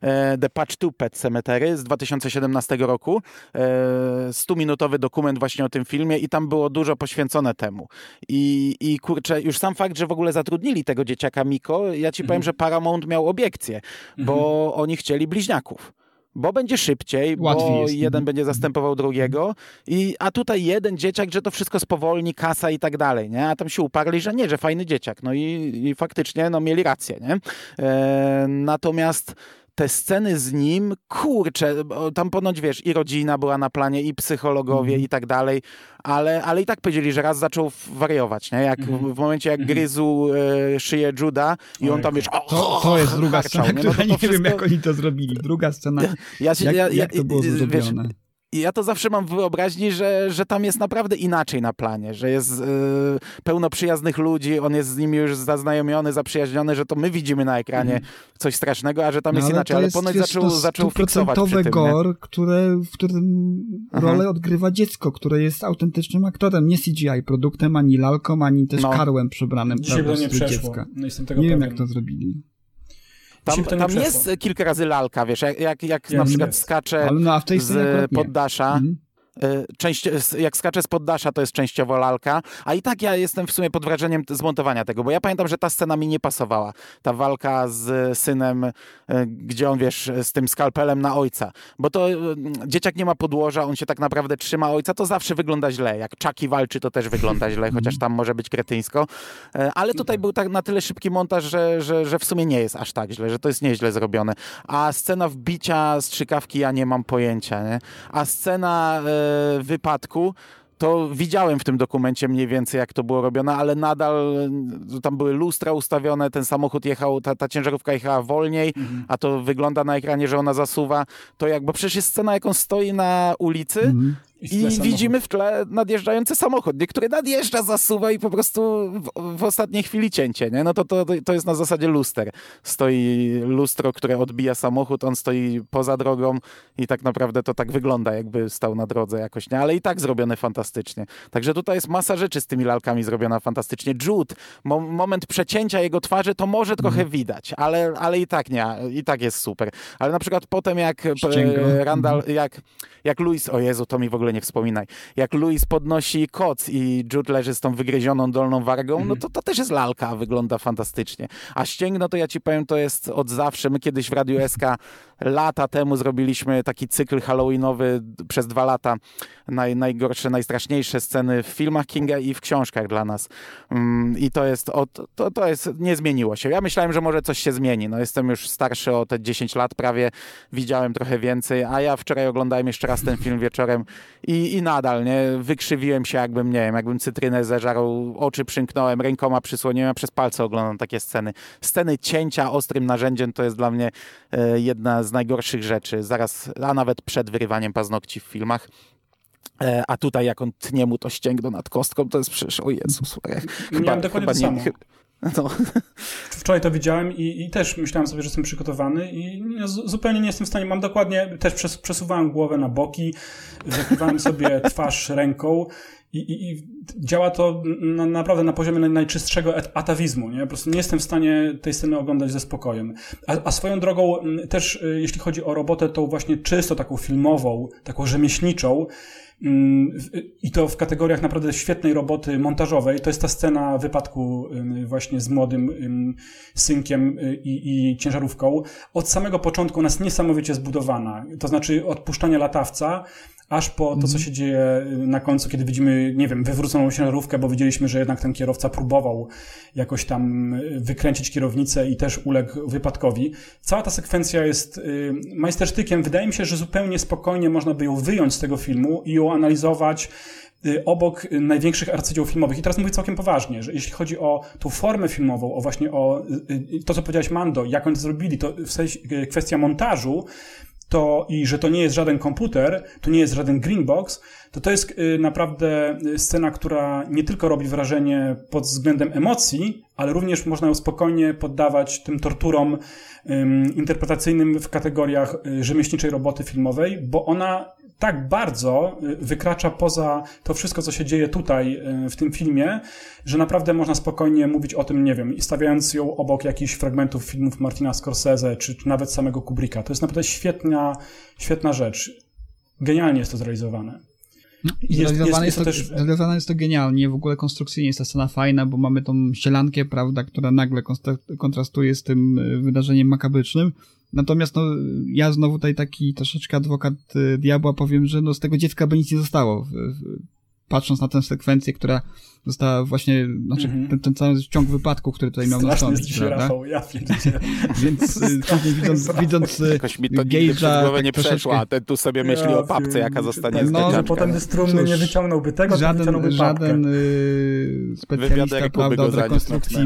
e, The Patch to Pet Cemetery z 2017 roku. E, 100-minutowy dokument właśnie o tym filmie i tam było dużo poświęcone temu. I, I kurczę, już sam fakt, że w ogóle zatrudnili tego dzieciaka Miko, ja ci powiem, mhm. że Paramount miał obiekcję, bo mhm. oni chcieli bliźniaków bo będzie szybciej, Łatwiej bo jest. jeden mhm. będzie zastępował drugiego, i, a tutaj jeden dzieciak, że to wszystko spowolni, kasa i tak dalej, nie? A tam się uparli, że nie, że fajny dzieciak. No i, i faktycznie no, mieli rację, nie? E, natomiast te sceny z nim, kurczę, tam ponoć wiesz, i rodzina była na planie, i psychologowie, mm. i tak dalej, ale, ale i tak powiedzieli, że raz zaczął wariować, nie? Jak mm. w, momencie, jak mhm. gryzł e, szyję Juda i on tam wiesz, o, to, to jest druga harczał, scena, nie? No to, to nie wszystko... wiem, jak oni to zrobili. Druga scena, ja się, jak, ja, jak to było zrobione. Wiesz, i ja to zawsze mam w wyobraźni, że, że tam jest naprawdę inaczej na planie, że jest yy, pełno przyjaznych ludzi, on jest z nimi już zaznajomiony, zaprzyjaźniony, że to my widzimy na ekranie mm. coś strasznego, a że tam no, jest ale inaczej, ale ponoć wiesz, zaczął, zaczął fiksować przy tym, gore, które, w którym Aha. rolę odgrywa dziecko, które jest autentycznym aktorem, nie CGI produktem, ani lalką, ani też no. karłem przebranym Dzisiaj prawda, nie przeszło. dziecka. No, jestem tego nie pewien. wiem, jak to zrobili. Tam, tam jest kilka razy lalka, wiesz, jak, jak, jak jest, na przykład jest. skacze no, z poddasza. Mhm. Y, część, jak skaczę z poddasza, to jest częściowo lalka, a i tak ja jestem w sumie pod wrażeniem zmontowania tego, bo ja pamiętam, że ta scena mi nie pasowała. Ta walka z synem, y, gdzie on, wiesz, z tym skalpelem na ojca. Bo to y, dzieciak nie ma podłoża, on się tak naprawdę trzyma ojca, to zawsze wygląda źle. Jak Chucky walczy, to też wygląda źle, chociaż tam może być kretyńsko. Ale tutaj był tak na tyle szybki montaż, że, że, że w sumie nie jest aż tak źle, że to jest nieźle zrobione. A scena wbicia strzykawki ja nie mam pojęcia, nie? A scena wypadku, to widziałem w tym dokumencie mniej więcej, jak to było robione, ale nadal tam były lustra ustawione, ten samochód jechał, ta, ta ciężarówka jechała wolniej, mhm. a to wygląda na ekranie, że ona zasuwa. To jak, bo przecież jest scena, jak on stoi na ulicy, mhm. I, I widzimy w tle nadjeżdżający samochód, który nadjeżdża, zasuwa i po prostu w, w, ostatniej chwili cięcie, nie? No to, to, to jest na zasadzie luster. Stoi lustro, które odbija samochód, on stoi poza drogą i tak naprawdę to tak wygląda, jakby stał na drodze jakoś, nie? Ale i tak zrobione fantastycznie. Także tutaj jest masa rzeczy z tymi lalkami zrobiona fantastycznie. Jude, mo moment przecięcia jego twarzy to może trochę mm. widać, ale, ale i tak nie, i tak jest super. Ale na przykład potem jak e, Randall, mm. jak, jak Louis, o Jezu, to mi w ogóle nie wspominaj. Jak Louis podnosi koc i Jude leży z tą wygryzioną dolną wargą, no to to też jest lalka, wygląda fantastycznie. A ścięgno to ja ci powiem, to jest od zawsze. My kiedyś w Radiu SK lata temu zrobiliśmy taki cykl halloweenowy przez dwa lata. Naj, najgorsze, najstraszniejsze sceny w filmach Kinga i w książkach dla nas. Mm, I to jest, o, to, to jest, nie zmieniło się. Ja myślałem, że może coś się zmieni. No jestem już starszy o te 10 lat prawie, widziałem trochę więcej, a ja wczoraj oglądałem jeszcze raz ten film wieczorem i, i nadal, nie, wykrzywiłem się jakbym, nie wiem, jakbym cytrynę zeżarł, oczy przymknąłem, rękoma przysłoniłem, a przez palce oglądam takie sceny. Sceny cięcia ostrym narzędziem to jest dla mnie e, jedna z najgorszych rzeczy, zaraz, a nawet przed wyrywaniem paznokci w filmach. E, a tutaj jak on tnie mu to ścięgno nad kostką, to jest przecież, o Jezus. Chyba, Miałem dokładnie chyba samo. <laughs> No. Wczoraj to widziałem i, i, też myślałem sobie, że jestem przygotowany i zupełnie nie jestem w stanie. Mam dokładnie, też przes, przesuwałem głowę na boki, zakrywałem sobie twarz ręką i, i, i działa to na, naprawdę na poziomie najczystszego atawizmu. Nie? Po prostu nie jestem w stanie tej sceny oglądać ze spokojem. A, a swoją drogą też, jeśli chodzi o robotę, tą właśnie czysto taką filmową, taką rzemieślniczą, i to w kategoriach naprawdę świetnej roboty montażowej. To jest ta scena wypadku właśnie z młodym synkiem y, i, i ciężarówką. Od samego początku ona jest niesamowicie zbudowana. To znaczy odpuszczanie latawca, aż po to, co mhm. się dzieje na końcu, kiedy widzimy, nie wiem, wywróconą ciężarówkę, bo widzieliśmy, że jednak ten kierowca próbował jakoś tam wykręcić kierownicę i też uległ wypadkowi. Cała ta sekwencja jest y, majstersztykiem. Wydaje mi się, że zupełnie spokojnie można by ją wyjąć z tego filmu i ją analizować y, obok największych arcydzieł filmowych. I teraz mówię całkiem poważnie, że jeśli chodzi o tą formę filmową, o właśnie o y, to, co powiedziałeś Mando, jak oni to zrobili, to w sensie kwestia montażu, to i że to nie jest żaden komputer, to nie jest żaden greenbox, to to jest y, naprawdę y, scena, która nie tylko robi wrażenie pod względem emocji, ale również można ją spokojnie poddawać tym torturom interpretacyjnym w kategoriach y, rzemieślniczej roboty filmowej, bo ona tak bardzo y, wykracza poza to wszystko, co się dzieje tutaj y, w tym filmie, że naprawdę można spokojnie mówić o tym, nie wiem, stawiając ją obok jakichś fragmentów filmów Martina Scorsese, czy, czy nawet samego Kubricka. To jest naprawdę świetna, świetna rzecz. Genialnie jest to zrealizowane. No, jest, zrealizowane, jest, jest, to, też... zrealizowane jest to genialnie, w ogóle konstrukcyjnie jest ta scena fajna, bo mamy tą sielankę, prawda, która nagle kontrastuje z tym y, wydarzeniem makabrycznym, Natomiast no, ja znowu tutaj taki troszeczkę adwokat y, diabła powiem, że no, z tego dziecka by nic nie zostało. Patrząc na tę sekwencję, która została właśnie, znaczy mm -hmm. ten, ten, cały ciąg wypadków, który tutaj miał nastąpić, prawda? Rafał, ja <laughs> Więc y, później widząc, widząc y, Jakoś mi to Gejża, tak nie przeszło, a ten tu sobie myśli ja o papce, jaka zostanie No, że potem z trumny nie wyciągnąłby tego, żaden, to Żaden y, specjalista, prawda, od rekonstrukcji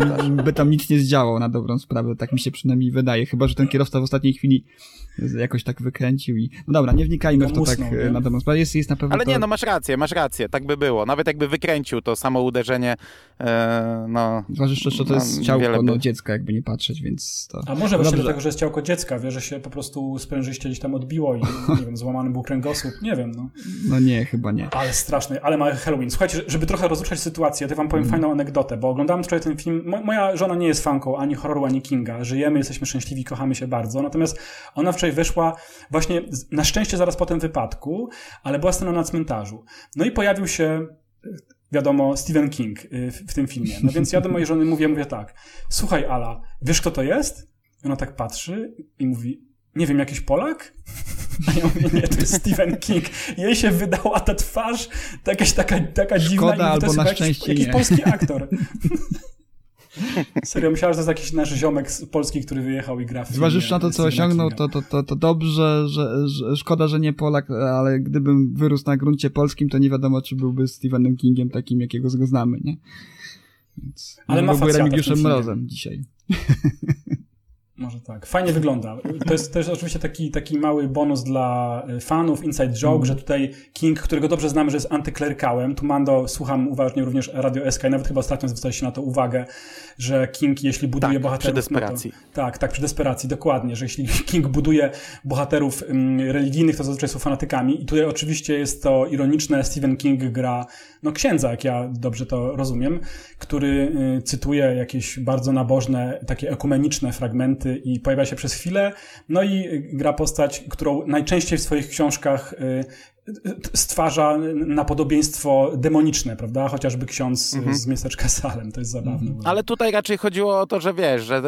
by tam nic nie zdziałał na dobrą sprawę, tak mi się przynajmniej wydaje, chyba, że ten kierowca w ostatniej chwili jakoś tak wykręcił i... No dobra, nie wnikajmy w to tak nie? na dobrą sprawę, jest, jest na pewno Ale to... nie, no masz rację, masz rację, tak by było. Nawet jakby wykręcił to samo uderzenie, e, no... Zważywszy, że to jest no, ciałko no, dziecka, jakby nie patrzeć, więc to... A może właśnie dlatego, że jest ciałko dziecka, wie, że się po prostu sprężyście gdzieś tam odbiło i nie wiem, złamany był kręgosłup, nie wiem, no. No nie, chyba nie. Ale straszny, ale ma Halloween. Słuchajcie, żeby trochę rozruszać sytuację, to wam powiem mm. fajną anegdotę, bo oglądałem wczoraj ten film, moja żona nie jest fanką ani horroru, ani Kinga, żyjemy, jesteśmy szczęśliwi, kochamy się bardzo, natomiast ona wczoraj wyszła właśnie na szczęście zaraz po tym wypadku, ale była scena na cmentarzu. No i pojawił się wiadomo, Stephen King y, w, w, tym filmie. No więc ja do mojej żony mówię, mówię tak, słuchaj Ala, wiesz kto to jest? I ona tak patrzy i mówi, nie wiem, jakiś Polak? A ja mówię, nie, to jest Stephen King. Jej się wydała ta twarz, to jakaś taka, taka dziwna Szkoda, i to jest albo jakiś, jakiś polski aktor. <laughs> Serio, myślałem, że to jest jakiś nasz ziomek z Polski, który wyjechał i gra w Zważywszy na to, co osiągnął, to, to, to, to dobrze, że, że, szkoda, że nie Polak, ale gdybym wyrósł na gruncie polskim, to nie wiadomo, czy byłby Stephenem Kingiem takim, jakiego go znamy, nie? Więc ale ma byłby Remigiuszem Mrozem dzisiaj. <laughs> Może tak. Fajnie wygląda. To jest też oczywiście taki, taki mały bonus dla e, fanów, inside joke, mm. że tutaj King, którego dobrze znamy, że jest antyklerykałem, tu Mando, słucham uważnie również Radio SK i nawet chyba ostatnio zwracaliście na to uwagę, że King, jeśli buduje tak, bohaterów... przy desperacji. No to, tak, tak, przy desperacji, dokładnie, że jeśli <laughs> King buduje bohaterów um, religijnych, to zazwyczaj są fanatykami i tutaj oczywiście jest to ironiczne, Stephen King gra no księdza, jak ja dobrze to rozumiem, który y, cytuje jakieś bardzo nabożne, takie ekumeniczne fragmenty i pojawia się przez chwilę, no i gra postać, którą najczęściej w swoich książkach y, stwarza napodobieństwo demoniczne, prawda? Chociażby ksiądz mhm. z miasteczka Salem, to jest zabawne. Mhm. Ale tutaj raczej chodziło o to, że wiesz, że e,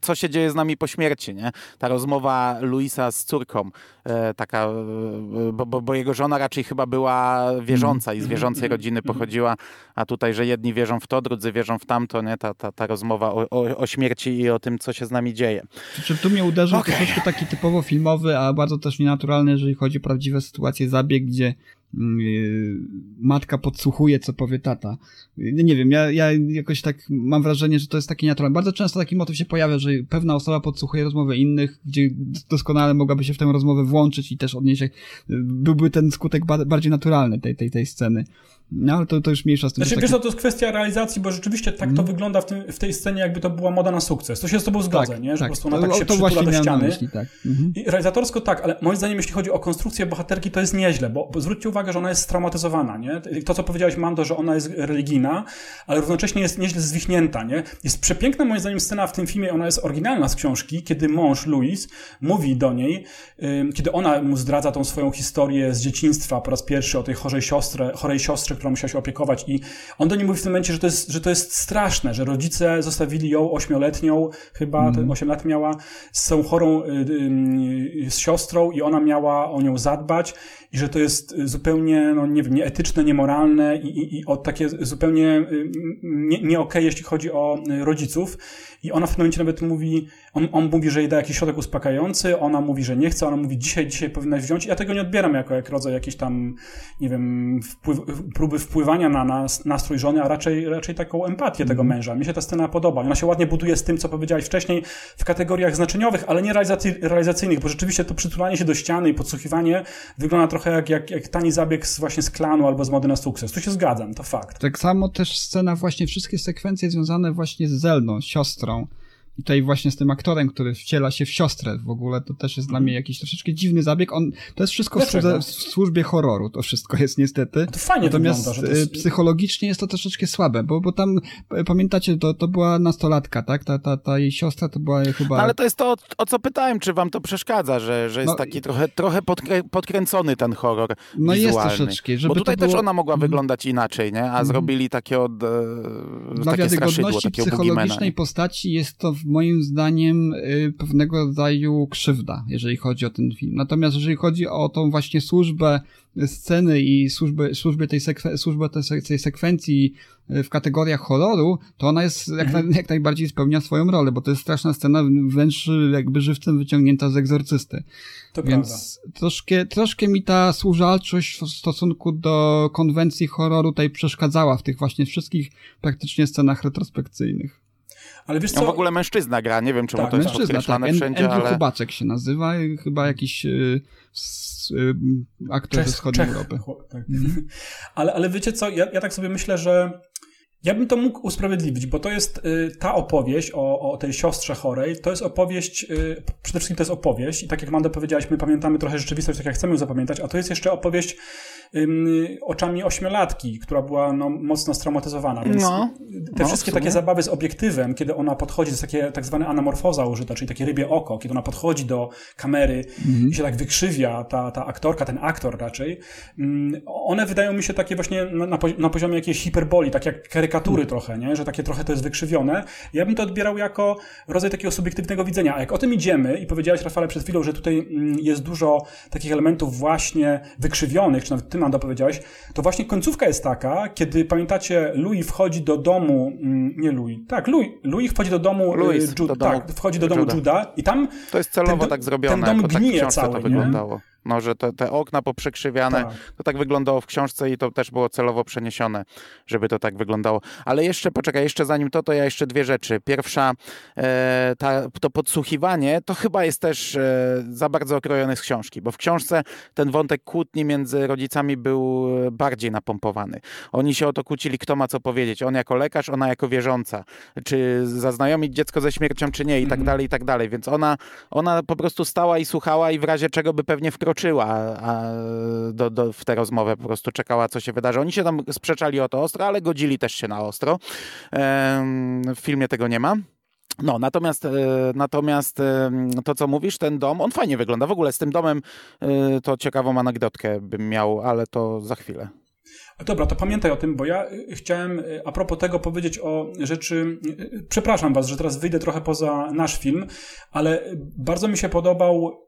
co się dzieje z nami po śmierci, nie? Ta rozmowa Luisa z córką, e, taka, e, bo, bo, bo, jego żona raczej chyba była wierząca i z wierzącej rodziny pochodziła, a tutaj, że jedni wierzą w to, drudzy wierzą w tamto, nie? Ta, ta, ta rozmowa o, o, o śmierci i o tym, co się z nami dzieje. Czy tu mnie uderzył okay. troszeczkę taki typowo filmowy, a bardzo też nienaturalny, jeżeli chodzi o prawdziwe sytuacje zabiegów zabieg, gdzie matka podsłuchuje, co powie tata. Nie wiem, ja, ja jakoś tak mam wrażenie, że to jest takie naturalne. Bardzo często taki motyw się pojawia, że pewna osoba podsłuchuje rozmowę innych, gdzie doskonale mogłaby się w tę rozmowę włączyć i też odnieść, byłby ten skutek bardziej naturalny tej, tej, tej sceny. No ale to, to już mniejsza z tym. Znaczy, wiesz, to jest kwestia realizacji, bo rzeczywiście tak mm. to wygląda w, tym, w tej scenie, jakby to była moda na sukces. To się z tobą zgadza, tak, nie? Że tak. po prostu ona tak się to przytula do ściany. Myśli, tak. mhm. I realizatorsko tak, ale moim zdaniem, jeśli chodzi o konstrukcję bohaterki, to jest nieźle, bo, bo zwróćcie uwagę, uwagę, że ona jest straumatyzowana, nie? To, co powiedziałeś, Mando, że ona jest religijna, ale równocześnie jest nieźle zwichnięta, nie? Jest przepiękna, moim zdaniem, scena w tym filmie, ona jest oryginalna z książki, kiedy mąż Louis mówi do niej, kiedy ona mu zdradza tą swoją historię z dzieciństwa po raz pierwszy o tej chorej siostrze, chorej siostrze, która musiała się opiekować i on do niej mówi w tym momencie, że to jest, że to jest straszne, że rodzice zostawili ją ośmioletnią, chyba mm. ten 8 lat miała, z tą chorą y, y, y, z siostrą i ona miała o nią zadbać i że to jest zupełnie, no nie wiem, nieetyczne, niemoralne i, i, i o takie zupełnie nie, nie okej, okay, jeśli chodzi o rodziców. I ona w tym momencie nawet mówi, on, on mówi, że jej da jakiś środek uspokajający, ona mówi, że nie chce, ona mówi, dzisiaj, dzisiaj powinnaś wziąć. Ja tego nie odbieram jako jak rodzaj jakiejś tam, nie wiem, wpływ, próby wpływania na nas, nastrój żony, a raczej, raczej taką empatię tego mhm. męża. Mi się ta scena podoba. Ona się ładnie buduje z tym, co powiedziałeś wcześniej, w kategoriach znaczeniowych, ale nie realizacyjnych, bo rzeczywiście to przytulanie się do ściany i podsłuchiwanie wygląda trochę jak, jak, jak tani zabieg z, właśnie z klanu albo z mody na sukces. Tu się zgadzam, to fakt. Tak samo też scena, właśnie wszystkie sekwencje związane właśnie z Zelną, siostrą, którą i tutaj właśnie z tym aktorem, który wciela się w siostrę w ogóle, to też jest dla mnie jakiś troszeczkę dziwny zabieg. On, to jest wszystko w, w, służbie horroru, to wszystko jest niestety. To fajnie Natomiast wygląda, że jest... psychologicznie jest to troszeczkę słabe, bo, bo tam, pamiętacie, to, to była nastolatka, tak? Ta, ta, ta jej siostra to była chyba... No, ale to jest to, o co pytałem, czy wam to przeszkadza, że, że jest no, taki trochę, trochę podkrę, podkręcony ten horror No wizualny. jest troszeczkę. Żeby bo tutaj było... też ona mogła mm. wyglądać inaczej, nie? A mm. zrobili takie od... E, Dla takie wiarygodności psychologicznej postaci jest to moim zdaniem y, pewnego rodzaju krzywda, jeżeli chodzi o ten film. Natomiast jeżeli chodzi o tą właśnie służbę sceny i służbę, służbę, tej, sekwe, służbę tej, sekwencji y, w kategoriach horroru, to ona jest jak, na, jak najbardziej spełnia swoją rolę, bo to jest straszna scena, wręcz jakby żywcem wyciągnięta z egzorcysty. To Więc troszkę, troszkę mi ta służalczość w stosunku do konwencji horroru tutaj przeszkadzała w tych właśnie wszystkich praktycznie scenach retrospekcyjnych. Ale wiesz co? No w ogóle mężczyzna gra, nie wiem czemu tak, to jest podkreślane tak. wszędzie, Andrew ale... Hubaczek się nazywa, chyba jakiś y, y, aktor ze wschodniej Czech, Europy. Tak. Mm. <laughs> ale, ale wiecie co, ja, ja tak sobie myślę, że ja bym to mógł usprawiedliwić, bo to jest y, ta opowieść o, o tej siostrze chorej, to jest opowieść, y, przede wszystkim to jest opowieść i tak jak Manda powiedziałaś, my pamiętamy trochę rzeczywistość, tak jak chcemy ją zapamiętać, a to jest jeszcze opowieść oczami ośmiolatki, która była no, mocno straumatyzowana. Więc no, te no, wszystkie takie zabawy z obiektywem, kiedy ona podchodzi, to jest takie tak zwane anamorfoza użyta, czyli takie rybie oko, kiedy ona podchodzi do kamery mhm. i się tak wykrzywia, ta, ta aktorka, ten aktor raczej, one wydają mi się takie właśnie na, na poziomie jakiejś hiperboli, tak jak karykatury mhm. trochę, nie? że takie trochę to jest wykrzywione. Ja bym to odbierał jako rodzaj takiego subiektywnego widzenia. A jak o tym idziemy i powiedziałeś, Rafale, przed chwilą, że tutaj jest dużo takich elementów właśnie wykrzywionych, czy nawet ty, Mando, powiedziałeś, to właśnie końcówka jest taka, kiedy pamiętacie, Louis wchodzi do domu, mm, nie Louis, tak, Louis, Louis wchodzi do domu, y, Louis, Jude, do domu tak, wchodzi do domu Juda. Juda i tam... To jest celowo ten, tak zrobione, ten dom jako gnije tak cały, to wyglądało. No, że te, te okna poprzekrzywiane, tak. to tak wyglądało w książce i to też było celowo przeniesione, żeby to tak wyglądało. Ale jeszcze, poczekaj, jeszcze zanim to, to ja jeszcze dwie rzeczy. Pierwsza, e, ta, to podsłuchiwanie, to chyba jest też e, za bardzo okrojone z książki, bo w książce ten wątek kłótni między rodzicami był bardziej napompowany. Oni się o to kłócili, kto ma co powiedzieć. On jako lekarz, ona jako wierząca. Czy zaznajomić dziecko ze śmiercią, czy nie i tak mhm. dalej, i tak dalej. Więc ona, ona po prostu stała i słuchała i w razie czego by pewnie wkroczyła wkroczyła a, do, do, w tę rozmowę, po prostu czekała, co się wydarzy. Oni się tam sprzeczali o to ostro, ale godzili też się na ostro. W filmie tego nie ma. No, natomiast, e, natomiast to, co mówisz, ten dom, on fajnie wygląda. W ogóle z tym domem e, to ciekawą anegdotkę bym miał, ale to za chwilę. Dobra, to pamiętaj o tym, bo ja y, chciałem a propos tego powiedzieć o rzeczy. Przepraszam Was, że teraz wyjdę trochę poza nasz film, ale bardzo mi się podobał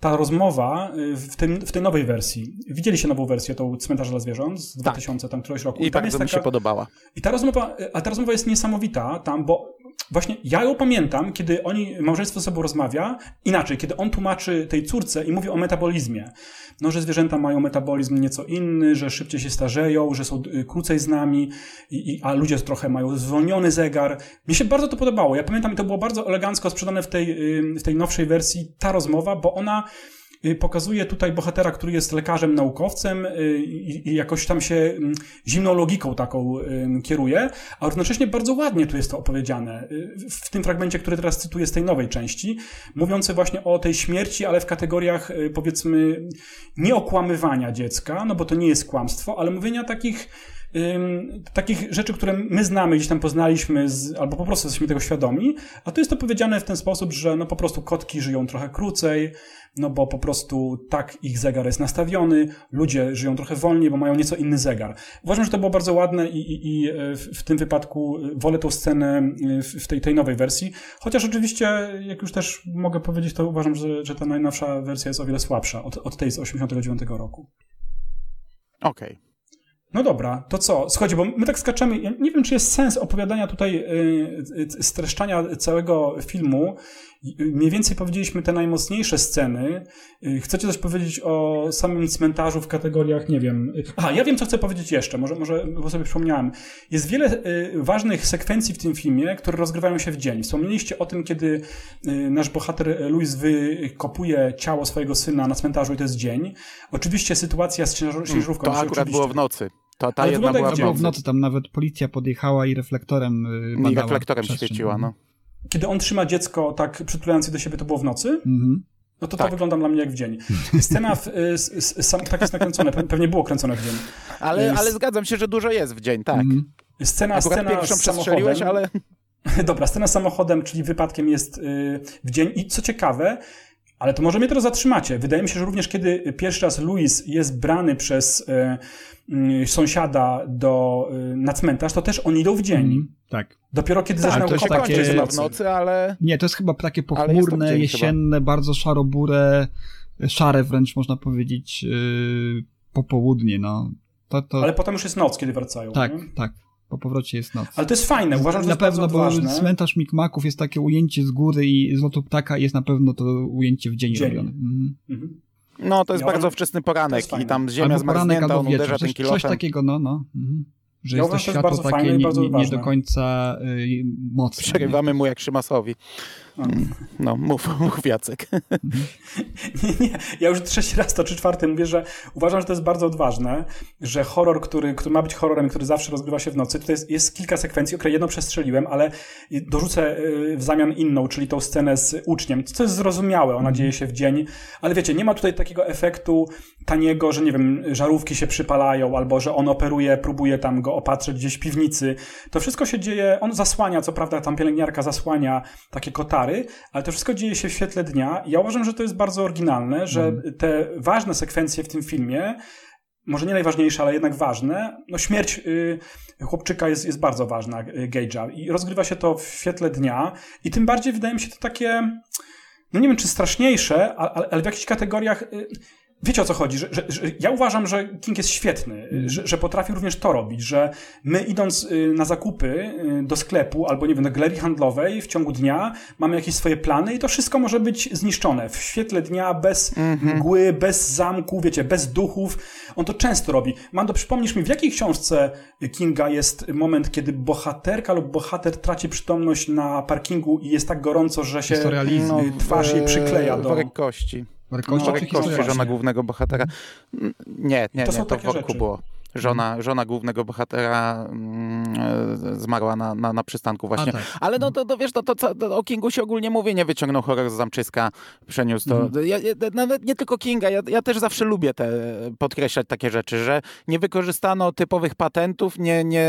ta rozmowa w, tym, w tej nowej wersji. Widzieliście nową wersję, tą Cmentarza dla Zwierząt z tak. 2000 tam któregoś roku. I, I bardzo mi taka, się podobała. I ta rozmowa, a ta rozmowa jest niesamowita tam, bo właśnie ja ją pamiętam, kiedy oni, małżeństwo ze sobą rozmawia, inaczej, kiedy on tłumaczy tej córce i mówi o metabolizmie. No, że zwierzęta mają metabolizm nieco inny, że szybciej się starzeją, że są y, krócej z nami, i, i, a ludzie trochę mają zwolniony zegar. Mi się bardzo to podobało. Ja pamiętam, i to było bardzo elegancko sprzedane w tej, y, w tej nowszej wersji, ta rozmowa, bo ona pokazuje tutaj bohatera, który jest lekarzem, naukowcem y, i, jakoś tam się mm, zimną logiką taką y, kieruje, a równocześnie bardzo ładnie tu jest to opowiedziane. Y, W tym fragmencie, który teraz cytuję z tej nowej części, mówiący właśnie o tej śmierci, ale w kategoriach y, powiedzmy nie okłamywania dziecka, no bo to nie jest kłamstwo, ale mówienia takich takich rzeczy, które my znamy, gdzieś tam poznaliśmy, z, albo po prostu jesteśmy tego świadomi, a tu jest to powiedziane w ten sposób, że no po prostu kotki żyją trochę krócej, no bo po prostu tak ich zegar jest nastawiony, ludzie żyją trochę wolniej, bo mają nieco inny zegar. Uważam, że to było bardzo ładne i, i, i e, w, tym wypadku wolę tą scenę e, w, tej, tej nowej wersji, chociaż oczywiście, jak już też mogę powiedzieć, to uważam, że, że ta najnowsza wersja jest o wiele słabsza od, od tej z 89 roku. Okej. No dobra, to co? Słuchajcie, bo my tak skaczemy. Ja nie wiem, czy jest sens opowiadania tutaj, yy, streszczania całego filmu. Mniej więcej powiedzieliśmy te najmocniejsze sceny. Yy, Chcecie coś powiedzieć o samym cmentarzu w kategoriach, nie wiem. Aha, ja wiem, co chcę powiedzieć jeszcze, może, może bo sobie przypomniałem. Jest wiele yy, ważnych sekwencji w tym filmie, które rozgrywają się w dzień. Wspomnieliście o tym, kiedy yy, nasz bohater Louis wykopuje ciało swojego syna na cmentarzu i to jest dzień. Oczywiście sytuacja z ciężar- ciężarówką. To się akurat oczywiście- było w nocy. To ta Ale jedna wygląda była w Było w nocy. tam nawet policja podjechała i reflektorem y, I reflektorem świeciła, no. Kiedy on trzyma dziecko tak przytulając je do siebie, to było w nocy? Mhm. No to Tak. to wygląda dla mnie jak w dzień. Scena w, y, s, s, sam, tak jest nakręcone, pe- pewnie było kręcone w dzień. Ale, Jest- ale zgadzam się, że dużo jest w dzień, tak. Scena, Akurat scena pierwszą z samochodem. ale... <laughs> Dobra, scena z samochodem, czyli wypadkiem jest y, w dzień. I co ciekawe, ale to może mnie teraz zatrzymacie. Wydaje mi się, że również kiedy pierwszy raz Louis jest brany przez y, y, sąsiada do, y, na cmentarz, to też oni idą w dzień. Mhm. Tak. Dopiero kiedy Tak, zaczynają kopać, takie- to jest jest w nocy. ale... Nie, to jest chyba takie pochmurne, dzień jesienne, bardzo szarobure, szare wręcz można powiedzieć yy, popołudnie, no. To, to, Ale potem już jest noc, kiedy wracają. tak, nie? tak. Po powrocie jest noc. Ale to jest fajne, uważam, że na to jest pewno, bardzo bo odważne. cmentarz Mikmaków jest takie ujęcie z góry i z lotu ptaka jest na pewno to ujęcie w dzień, Dzień. robione. Mhm. Mhm. No, to jest Ja bardzo uważam- wczesny poranek i tam ziemia Albo poranek, zmarznięta, albo on uderza Coś, coś takiego, no, no. Mhm. Że Ja jest to światło takie nie, nie, nie do końca y, mocne. nie? Przerywamy mu jak Szymasowi. No. Mów, mów Jacek. <laughs> Nie, nie, ja już trzeci raz to czy czwarty mówię, że uważam, że to jest bardzo odważne, że horror, który, który ma być horrorem, który zawsze rozgrywa się w nocy, tutaj jest, jest kilka sekwencji, okej, jedną przestrzeliłem, ale dorzucę y, w zamian inną, czyli tą scenę z uczniem, co jest zrozumiałe, ona dzieje się w dzień, ale wiecie, nie ma tutaj takiego efektu taniego, że nie wiem, żarówki się przypalają, albo że on operuje, próbuje tam go opatrzeć gdzieś w piwnicy. To wszystko się dzieje, on zasłania, co prawda tam pielęgniarka zasłania takie kotary, ale to wszystko dzieje się w świetle dnia. Ja uważam, że to jest bardzo oryginalne, że te ważne sekwencje w tym filmie, może nie najważniejsze, ale jednak ważne, no śmierć y, chłopczyka jest, jest bardzo ważna, y, Gage'a. I rozgrywa się to w świetle dnia i tym bardziej wydaje mi się to takie, no nie wiem czy straszniejsze, ale, ale w jakichś kategoriach... Y, Wiecie o co chodzi, że, że, że ja uważam, że King jest świetny, że, że potrafi również to robić, że my idąc y, na zakupy y, do sklepu albo nie wiem, do galerii handlowej w ciągu dnia mamy jakieś swoje plany i to wszystko może być zniszczone w świetle dnia, bez mgły, bez zamku, wiecie, bez duchów. On to często robi. Mando, przypomnisz mi, w jakiej książce Kinga jest moment, kiedy bohaterka lub bohater traci przytomność na parkingu i jest tak gorąco, że się Historia twarz jej przykleja do... Worek kości. Warkości No, czy historia? żona głównego bohatera. Nie, nie, To nie, to w worku rzeczy. było. Żona, żona głównego bohatera mm, e, zmarła na, na, na przystanku właśnie. Tak. Ale no to, to wiesz, to, to, co- to o Kingu się ogólnie mówi, nie wyciągnął horror z Zamczyska, przeniósł to. Mhm. Ja, ja, nawet nie tylko Kinga, ja, ja też zawsze lubię te, podkreślać takie rzeczy, że nie wykorzystano typowych patentów, nie, nie,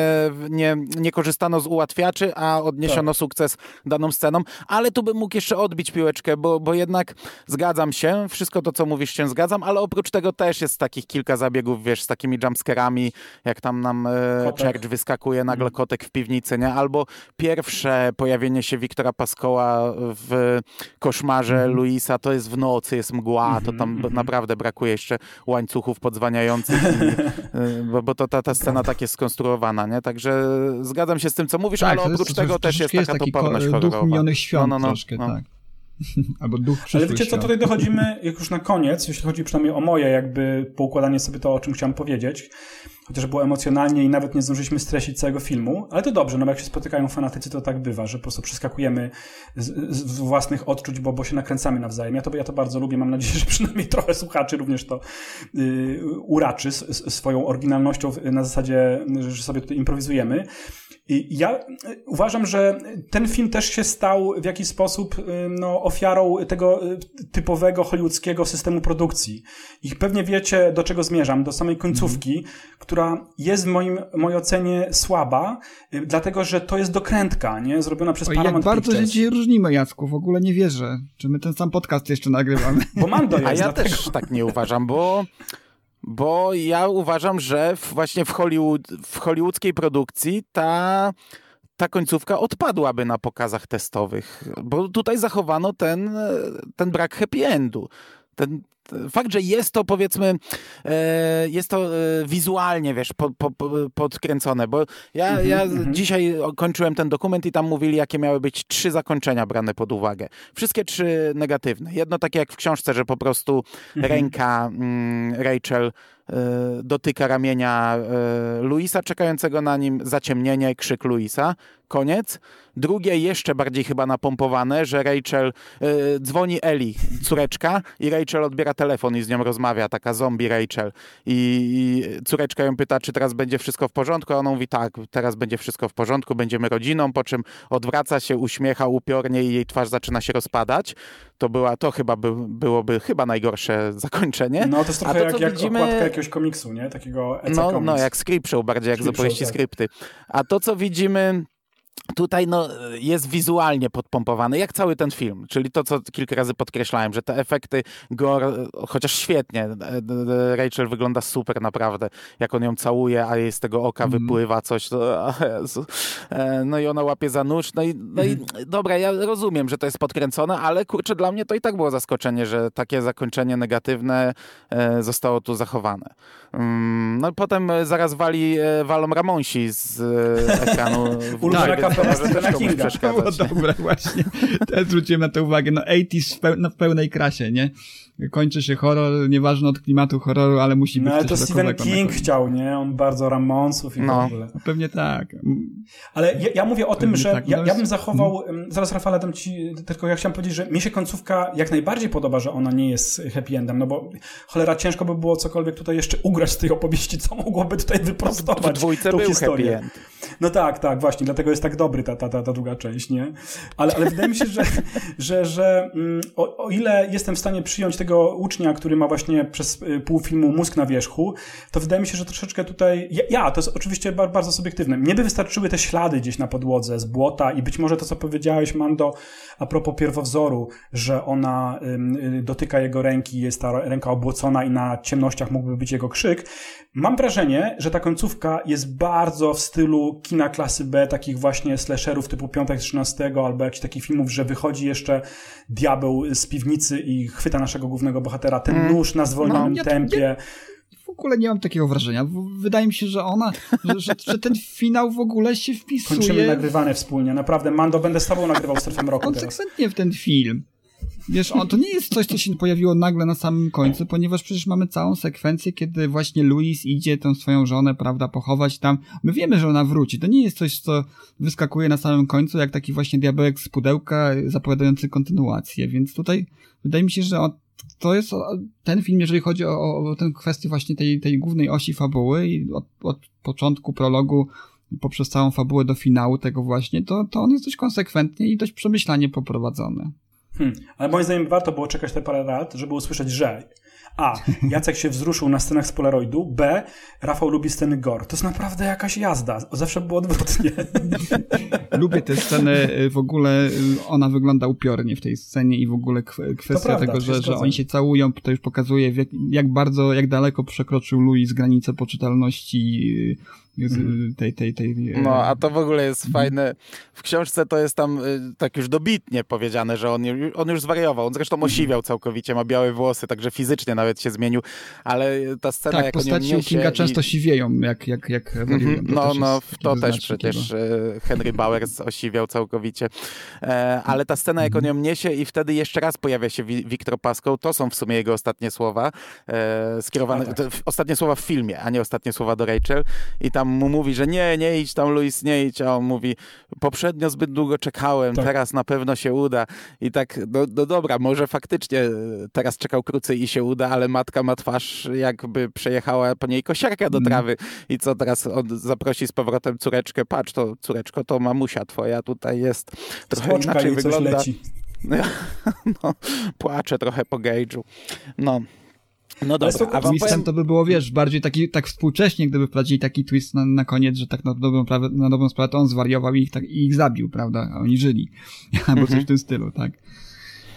nie, nie korzystano z ułatwiaczy, a odniesiono sukces daną sceną, ale tu bym mógł jeszcze odbić piłeczkę, bo, bo jednak zgadzam się, wszystko to, co mówisz, się zgadzam, ale oprócz tego też jest takich kilka zabiegów, wiesz, z takimi jumpscarami, jak tam nam e, Kotek. Church wyskakuje, nagle Mhm. kotek w piwnicy, nie? Albo pierwsze pojawienie się Wiktora Paskoła w koszmarze Mhm. Luisa, to jest w nocy, jest mgła, to tam b- naprawdę brakuje jeszcze łańcuchów podzwaniających, y, bo, bo to ta, ta scena tak jest skonstruowana, nie? Także zgadzam się z tym, co mówisz, ale Tak, to oprócz to tego też jest taka taki toporność ko- horrorowa. minionych świąt No, no, no, troszkę, no. tak. <laughs> Albo duch Ale wiecie co, świąt. tutaj dochodzimy jak już na koniec, jeśli chodzi przynajmniej o moje jakby poukładanie sobie to, o czym chciałem powiedzieć. Chociaż było emocjonalnie i nawet nie zdążyliśmy streścić całego filmu, ale to dobrze, no bo jak się spotykają fanatycy, to tak bywa, że po prostu przeskakujemy z, z własnych odczuć, bo, bo się nakręcamy nawzajem. Ja to, ja to bardzo lubię, mam nadzieję, że przynajmniej trochę słuchaczy również to yy, uraczy s, s, swoją oryginalnością na zasadzie, że sobie tutaj improwizujemy. I ja y, uważam, że ten film też się stał w jakiś sposób y, no, ofiarą tego y, typowego hollywoodzkiego systemu produkcji. I pewnie wiecie, do czego zmierzam, do samej końcówki, która jest w moim, mojej ocenie słaba, y, dlatego że to jest dokrętka, nie? Zrobiona przez Oj, jak Paramount bardzo się Pictures. dzisiaj różnimy, Jacku, w ogóle nie wierzę. Czy my ten sam podcast jeszcze nagrywamy? Bo Mando jest, A ja dlatego... też tak nie uważam, bo, bo ja uważam, że właśnie w, Hollywood, w hollywoodzkiej produkcji ta, ta końcówka odpadłaby na pokazach testowych, bo tutaj zachowano ten, ten brak happy endu. Ten, fakt, że jest to powiedzmy, e, jest to e, wizualnie, wiesz, po, po, po, podkręcone, bo ja, ja dzisiaj kończyłem ten dokument i tam mówili, jakie miały być trzy zakończenia brane pod uwagę. Wszystkie trzy negatywne. Jedno takie jak w książce, że po prostu ręka mm, Rachel e, dotyka ramienia e, Luisa czekającego na nim, zaciemnienie, krzyk Luisa, koniec. Drugie jeszcze bardziej chyba napompowane, że Rachel e, dzwoni Eli, córeczka i Rachel odbiera telefon i z nią rozmawia, taka zombie Rachel i, i córeczka ją pyta, czy teraz będzie wszystko w porządku, a ona mówi tak, teraz będzie wszystko w porządku, będziemy rodziną, po czym odwraca się, uśmiecha upiornie i jej twarz zaczyna się rozpadać. To, była, to chyba by, byłoby chyba najgorsze zakończenie. No to jest A trochę to, jak, jak widzimy- okładka jakiegoś komiksu, nie? Takiego EC No, Comics. no, jak script show, bardziej jak z opowieści tak. skrypty. A to, co widzimy tutaj, no, jest wizualnie podpompowane, jak cały ten film. Czyli to, co kilka razy podkreślałem, że te efekty gore, chociaż świetnie, e, e, Rachel wygląda super naprawdę, jak on ją całuje, a jej z tego oka Mhm. wypływa coś, to. <laughs> E, no i ona łapie za nóż, no i, no i dobra, ja rozumiem, że to jest podkręcone, ale kurczę, dla mnie to i tak było zaskoczenie, że takie zakończenie negatywne e, zostało tu zachowane. Mm, No i potem e, zaraz wali, e, walą Ramonsi z e, ekranu. w Komuś Kinga. To było dobre właśnie. Też zwróciłem na to uwagę. No 80s w, peł no, w pełnej krasie, nie? Kończy się horror, nieważne od klimatu horroru, ale musi być No ale coś to Stephen King chciał, nie? On bardzo Ramonsów i No. w ogóle. No Pewnie tak. Ale ja, ja mówię o tym, Pewnie że tak, ja, ja bym zachował, em, zaraz Rafale dam ci, tylko ja chciałem powiedzieć, że mi się końcówka jak najbardziej podoba, że ona nie jest happy endem, no bo cholera ciężko by było cokolwiek tutaj jeszcze ugrać z tej opowieści, co mogłoby tutaj wyprostować W dwójce tą był historię. happy end. No tak, tak, właśnie, dlatego jest tak dobry ta, ta, ta, ta druga część, nie? Ale, ale wydaje mi się, że, że, że mm, o, o ile jestem w stanie przyjąć tego ucznia, który ma właśnie przez y, pół filmu mózg na wierzchu, to wydaje mi się, że troszeczkę tutaj, ja, ja to jest oczywiście bar, bardzo subiektywne, mnie by wystarczyły te ślady gdzieś na podłodze z błota i być może to, co powiedziałeś, Mando, a propos pierwowzoru, że ona ym, y, dotyka jego ręki, jest ta ręka obłocona i na ciemnościach mógłby być jego krzyk. Mam wrażenie, że ta końcówka jest bardzo w stylu kina klasy B, takich właśnie slasherów typu Piątek 13 albo jakichś takich filmów, że wychodzi jeszcze diabeł z piwnicy i chwyta naszego głównego bohatera, ten nóż na zwolnionym No, ja- tempie. W ogóle nie mam takiego wrażenia. Wydaje mi się, że ona, że, że, ten finał w ogóle się Kończymy wpisuje nagrywane wspólnie. Naprawdę, Mando, będę z tobą nagrywał strefę mroku teraz. konsekwentnie w ten film. Wiesz, on, to nie jest coś, co się pojawiło nagle na samym końcu, ponieważ przecież mamy całą sekwencję, kiedy właśnie Louis idzie tą swoją żonę, prawda, pochować tam. My wiemy, że ona wróci. To nie jest coś, co wyskakuje na samym końcu, jak taki właśnie diabełek z pudełka zapowiadający kontynuację. Więc tutaj wydaje mi się, że o- to jest ten film, jeżeli chodzi o, o, o tę kwestię właśnie tej, tej głównej osi fabuły i od, od początku prologu poprzez całą fabułę do finału tego właśnie, to, to on jest dość konsekwentnie i dość przemyślanie poprowadzony. Hmm. Ale moim zdaniem warto było czekać te parę lat, żeby usłyszeć, że A. Jacek się wzruszył na scenach z Polaroidu. B. Rafał lubi sceny gore. To jest naprawdę jakaś jazda. Zawsze było odwrotnie. <laughs> Lubię tę scenę, y, w ogóle y, ona wygląda upiornie w tej scenie i w ogóle kw- kwestia prawda, tego, że, że oni się całują, to już pokazuje jak, jak bardzo, jak daleko przekroczył Louis granicę poczytalności y. tej, tej, tej... y, No, a to w ogóle jest fajne. W książce to jest tam y, tak już dobitnie powiedziane, że on, on już zwariował. On zresztą osiwiał całkowicie, ma białe włosy, także fizycznie nawet się zmienił, ale ta scena tak, jak on postaci niesie Kinga i- często siwieją, jak, jak, jak ewoluują. Mhm. No, no, to też wyznacznik przecież jego. e, Henry Bowers osiwiał całkowicie. E, ale ta scena, jak on ją niesie i wtedy jeszcze raz pojawia się Wi- Wiktor Pascoe, to są w sumie jego ostatnie słowa, e, skierowane, tak. ostatnie słowa w filmie, a nie ostatnie słowa do Rachel i tam mu mówi, że nie, nie idź tam Louis, nie idź, a on mówi, poprzednio zbyt długo czekałem, Tak. teraz na pewno się uda i tak, no, no dobra, może faktycznie e, teraz czekał krócej i się uda, ale matka ma twarz jakby przejechała po niej kosiarka do Mm. trawy i co teraz on zaprosi z powrotem córeczkę, patrz, to córeczko to mamusia twoja tutaj jest, trochę Spoczka inaczej wygląda. leci. <laughs> No, płaczę trochę po gejżu. No. No dobra, a wam Twistem powiem, to by było, wiesz, bardziej taki, tak współcześnie, gdyby wprowadzili taki twist na, na koniec, że tak na dobrą, sprawę, na dobrą sprawę to on zwariował i ich, tak, i ich zabił, prawda? A oni żyli. <laughs> Albo coś w tym stylu, tak. Więc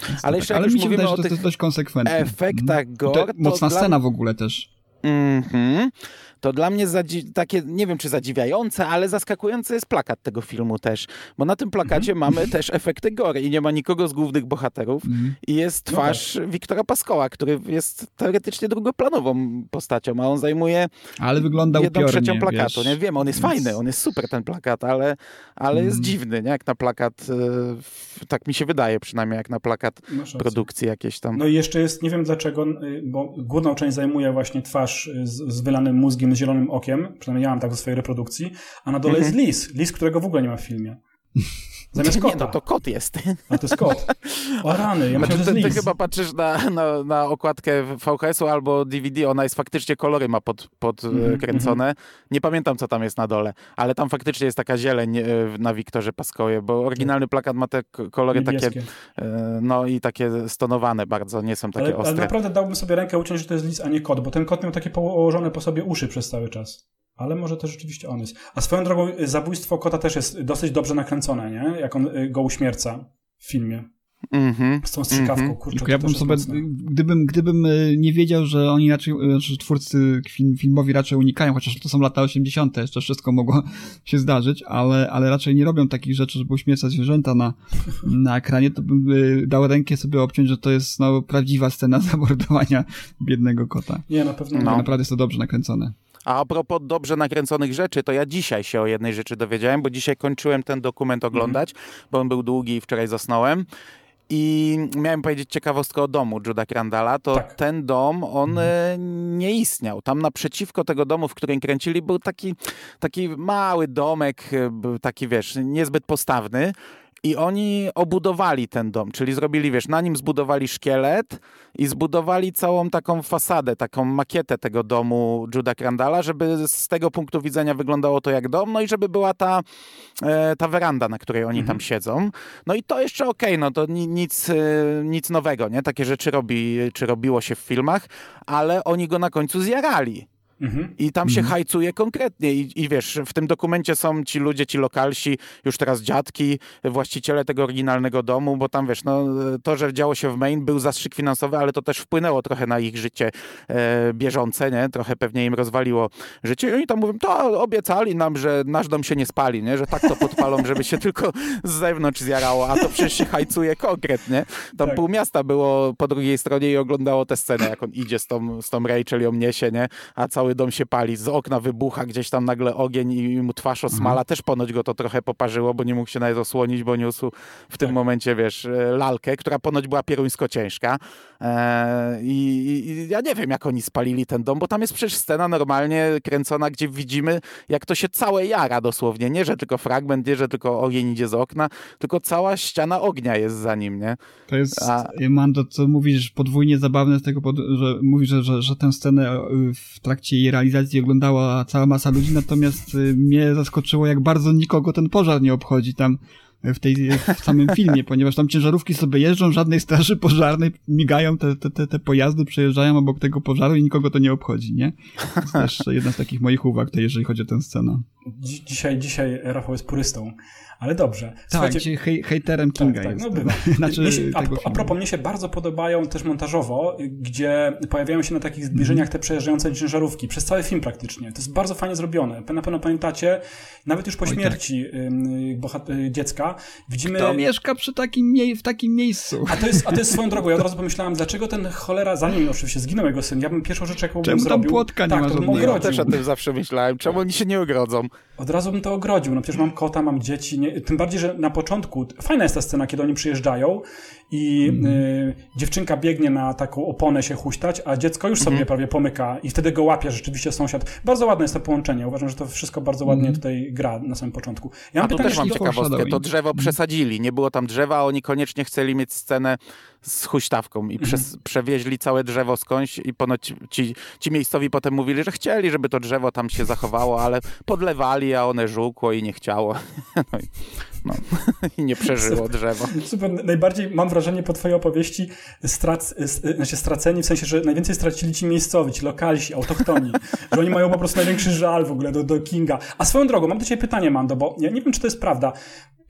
Mhm. Ale tak. jeszcze Ale mi się wydaje, że to, jest dość konsekwentne. efektach Mhm. gore, To mocna dla- scena w ogóle też. Mhm. To dla mnie zadzi- takie, nie wiem czy zadziwiające, ale zaskakujący jest plakat tego filmu też. Bo na tym plakacie mamy też efekty gore i nie ma nikogo z głównych bohaterów. Mhm. I jest No twarz Wiktora Paskoła, który jest teoretycznie drugoplanową postacią, a on zajmuje Ale wygląda jedną upiornie, trzecią plakatu. wiesz. Nie wiem, on jest Więc- fajny, on jest super ten plakat, ale, ale jest Mhm. dziwny, nie? Jak na plakat, e, tak mi się wydaje przynajmniej, jak na plakat rację. produkcji jakiejś tam. No i jeszcze jest, nie wiem dlaczego, y, bo główną część zajmuje właśnie twarz y, z, z wylanym mózgiem, zielonym okiem, przynajmniej ja mam tak w swojej reprodukcji, a na dole jest lis, lis, którego w ogóle nie ma w filmie. <laughs> Zamiast <laughs> nie, kota. no to kot jest. A to jest kot. O rany, ja myślałem, Znaczy, ty, to ty chyba patrzysz na, na, na okładkę VHS-u albo DVD, ona jest faktycznie kolory ma pod, pod e, Mhm, kręcone. Nie pamiętam, co tam jest na dole, ale tam faktycznie jest taka zieleń e, na Wiktorze Paskoje, bo oryginalny plakat ma te kolory takie, Niebieskie. e, no i takie stonowane bardzo, nie są takie Ale, ale ostre. naprawdę dałbym sobie rękę uciąć, że to jest lis, a nie kot, bo ten kot miał takie położone po sobie uszy przez cały czas. Ale może to rzeczywiście on jest. A swoją drogą, y, zabójstwo kota też jest dosyć dobrze nakręcone, nie? Jak on y, go uśmierca w filmie. Mhm. Z tą strzykawką, Mhm. kurczę, ja też bym sobie, gdybym, gdybym e, nie wiedział, że oni raczej, że twórcy film, filmowi raczej unikają, chociaż to są lata 80., jeszcze wszystko mogło <laughs> się zdarzyć, ale, ale raczej nie robią takich rzeczy, żeby uśmiercać zwierzęta na, na ekranie, to bym dał rękę sobie obciąć, że to jest no, prawdziwa scena <laughs> zamordowania biednego kota. Nie, na pewno No. Naprawdę jest to dobrze nakręcone. A a propos dobrze nakręconych rzeczy, to ja dzisiaj się o jednej rzeczy dowiedziałem, bo dzisiaj kończyłem ten dokument oglądać, bo on był długi i wczoraj zasnąłem. I miałem powiedzieć ciekawostkę o domu Juda Crandalla, to Tak. ten dom, on e, nie istniał. Tam naprzeciwko tego domu, w którym kręcili, był taki, taki mały domek, e, taki, wiesz, niezbyt postawny. I oni obudowali ten dom, czyli zrobili, wiesz, na nim zbudowali szkielet i zbudowali całą taką fasadę, taką makietę tego domu Juda Crandalla, żeby z tego punktu widzenia wyglądało to jak dom, no i żeby była ta, e, ta weranda, na której oni tam siedzą. No i to jeszcze okej, no to ni, nic, e, nic nowego, nie? Takie rzeczy robi, czy robiło się w filmach, ale oni go na końcu zjarali. Mhm. I tam się hajcuje konkretnie. I, I wiesz, w tym dokumencie są ci ludzie, ci lokalsi, już teraz dziadki, właściciele tego oryginalnego domu, bo tam wiesz, no to, że działo się w Maine, był zastrzyk finansowy, ale to też wpłynęło trochę na ich życie e, bieżące, nie? Trochę pewnie im rozwaliło życie. I oni tam mówią, to obiecali nam, że nasz dom się nie spali, nie? Że tak to podpalą, <laughs> żeby się tylko z zewnątrz zjarało, a to przecież się hajcuje konkretnie. Tam Tak. pół miasta było po drugiej stronie i oglądało tę scenę, jak on idzie z tą, z tą Rachel, ją niesie, nie? A cały dom się pali, z okna wybucha gdzieś tam nagle ogień i mu twarz osmala. Też ponoć go to trochę poparzyło, bo nie mógł się nawet osłonić, bo niósł w tym momencie, wiesz, e, lalkę, która ponoć była pieruńsko ciężka. E, i, I ja nie wiem, jak oni spalili ten dom, bo tam jest przecież scena normalnie kręcona, gdzie widzimy, jak to się całe jara dosłownie. Nie, że tylko fragment, nie, że tylko ogień idzie z okna, tylko cała ściana ognia jest za nim, nie? To jest, A- Mando, co mówisz, podwójnie zabawne z tego, że mówisz, że, że, że tę scenę y, w trakcie jej realizacji oglądała cała masa ludzi, natomiast y, mnie zaskoczyło, jak bardzo nikogo ten pożar nie obchodzi tam w, tej, w samym <laughs> filmie, ponieważ tam ciężarówki sobie jeżdżą, żadnej straży pożarnej, migają te, te, te, te pojazdy, przejeżdżają obok tego pożaru i nikogo to nie obchodzi, nie? To jest też jedna z takich moich uwag, to jeżeli chodzi o tę scenę. Dzi- dzisiaj, dzisiaj Rafał jest purystą, ale dobrze. Tak, dzisiaj hej, hejterem Kinga tak, jest. no bywa. <laughs> znaczy, się, a, a propos, mnie się bardzo podobają też montażowo, gdzie pojawiają się na takich zbliżeniach te przejeżdżające ciężarówki, przez cały film praktycznie. To jest bardzo fajnie zrobione. Na pewno pamiętacie, nawet już po Oj, tak. śmierci y, dziecka, widzimy... Kto mieszka przy takim mie- w takim miejscu? A to, jest, a to jest swoją drogą. Ja od razu <laughs> pomyślałem, dlaczego ten cholera, zanim oczywiście zginął jego syn, ja bym pierwszą rzecz, jaką bym Czemu tam zrobił... płotka nie tak, ma to bym żadnego? Ja też o tym zawsze myślałem. Czemu oni się nie ogrodzą? Od razu bym to ogrodził. No przecież mam kota, mam dzieci. Nie, tym bardziej, że na początku fajna jest ta scena, kiedy oni przyjeżdżają i y, dziewczynka biegnie na taką oponę się huśtać, a dziecko już sobie prawie pomyka i wtedy go łapie rzeczywiście sąsiad. Bardzo ładne jest to połączenie. Uważam, że to wszystko bardzo ładnie tutaj gra na samym początku. Ja mam A tu pytanie, też mam ciekawostkę. To drzewo przesadzili. Nie było tam drzewa, a oni koniecznie chcieli mieć scenę z huśtawką i przez, przewieźli całe drzewo skądś i ponoć ci, ci miejscowi potem mówili, że chcieli, żeby to drzewo tam się zachowało, ale podlewali, a one żółkło i nie chciało. <laughs> No i, no, <laughs> i nie przeżyło drzewo. Super. Najbardziej mam wrażenie po twojej opowieści strac, znaczy straceni, w sensie, że najwięcej stracili ci miejscowi, ci lokalsi, autochtoni, że oni mają po prostu największy żal w ogóle do, do Kinga. A swoją drogą, mam do ciebie pytanie, Mando, bo ja nie wiem, czy to jest prawda.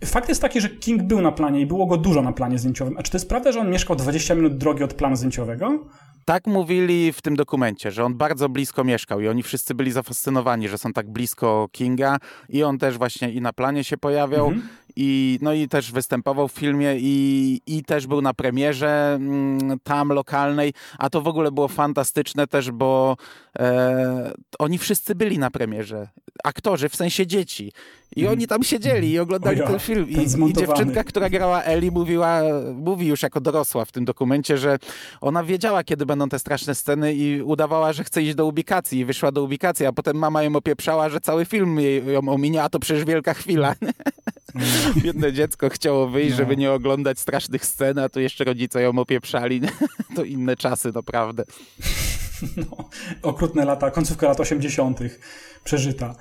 Fakt jest taki, że King był na planie i było go dużo na planie zdjęciowym. A czy to jest prawda, że on mieszkał 20 minut drogi od planu zdjęciowego? Tak mówili w tym dokumencie, że on bardzo blisko mieszkał i oni wszyscy byli zafascynowani, że są tak blisko Kinga i on też właśnie i na planie się pojawiał i no i też występował w filmie i, i też był na premierze mm, tam lokalnej, a to w ogóle było fantastyczne też, bo e, oni wszyscy byli na premierze, aktorzy, w sensie dzieci. I oni tam siedzieli i oglądali ten film I, ten i zmontowany. dziewczynka, która grała Eli mówiła, mówi już jako dorosła w tym dokumencie, że ona wiedziała, kiedy będą te straszne sceny i udawała, że chce iść do ubikacji i wyszła do ubikacji, a potem mama ją opieprzała, że cały film jej, ją ominie, a to przecież wielka chwila. <laughs> Biedne dziecko chciało wyjść, No. żeby nie oglądać strasznych scen, a tu jeszcze rodzice ją opieprzali. <laughs> to inne czasy, naprawdę. <laughs> No, okrutne lata, końcówka lat 80. przeżyta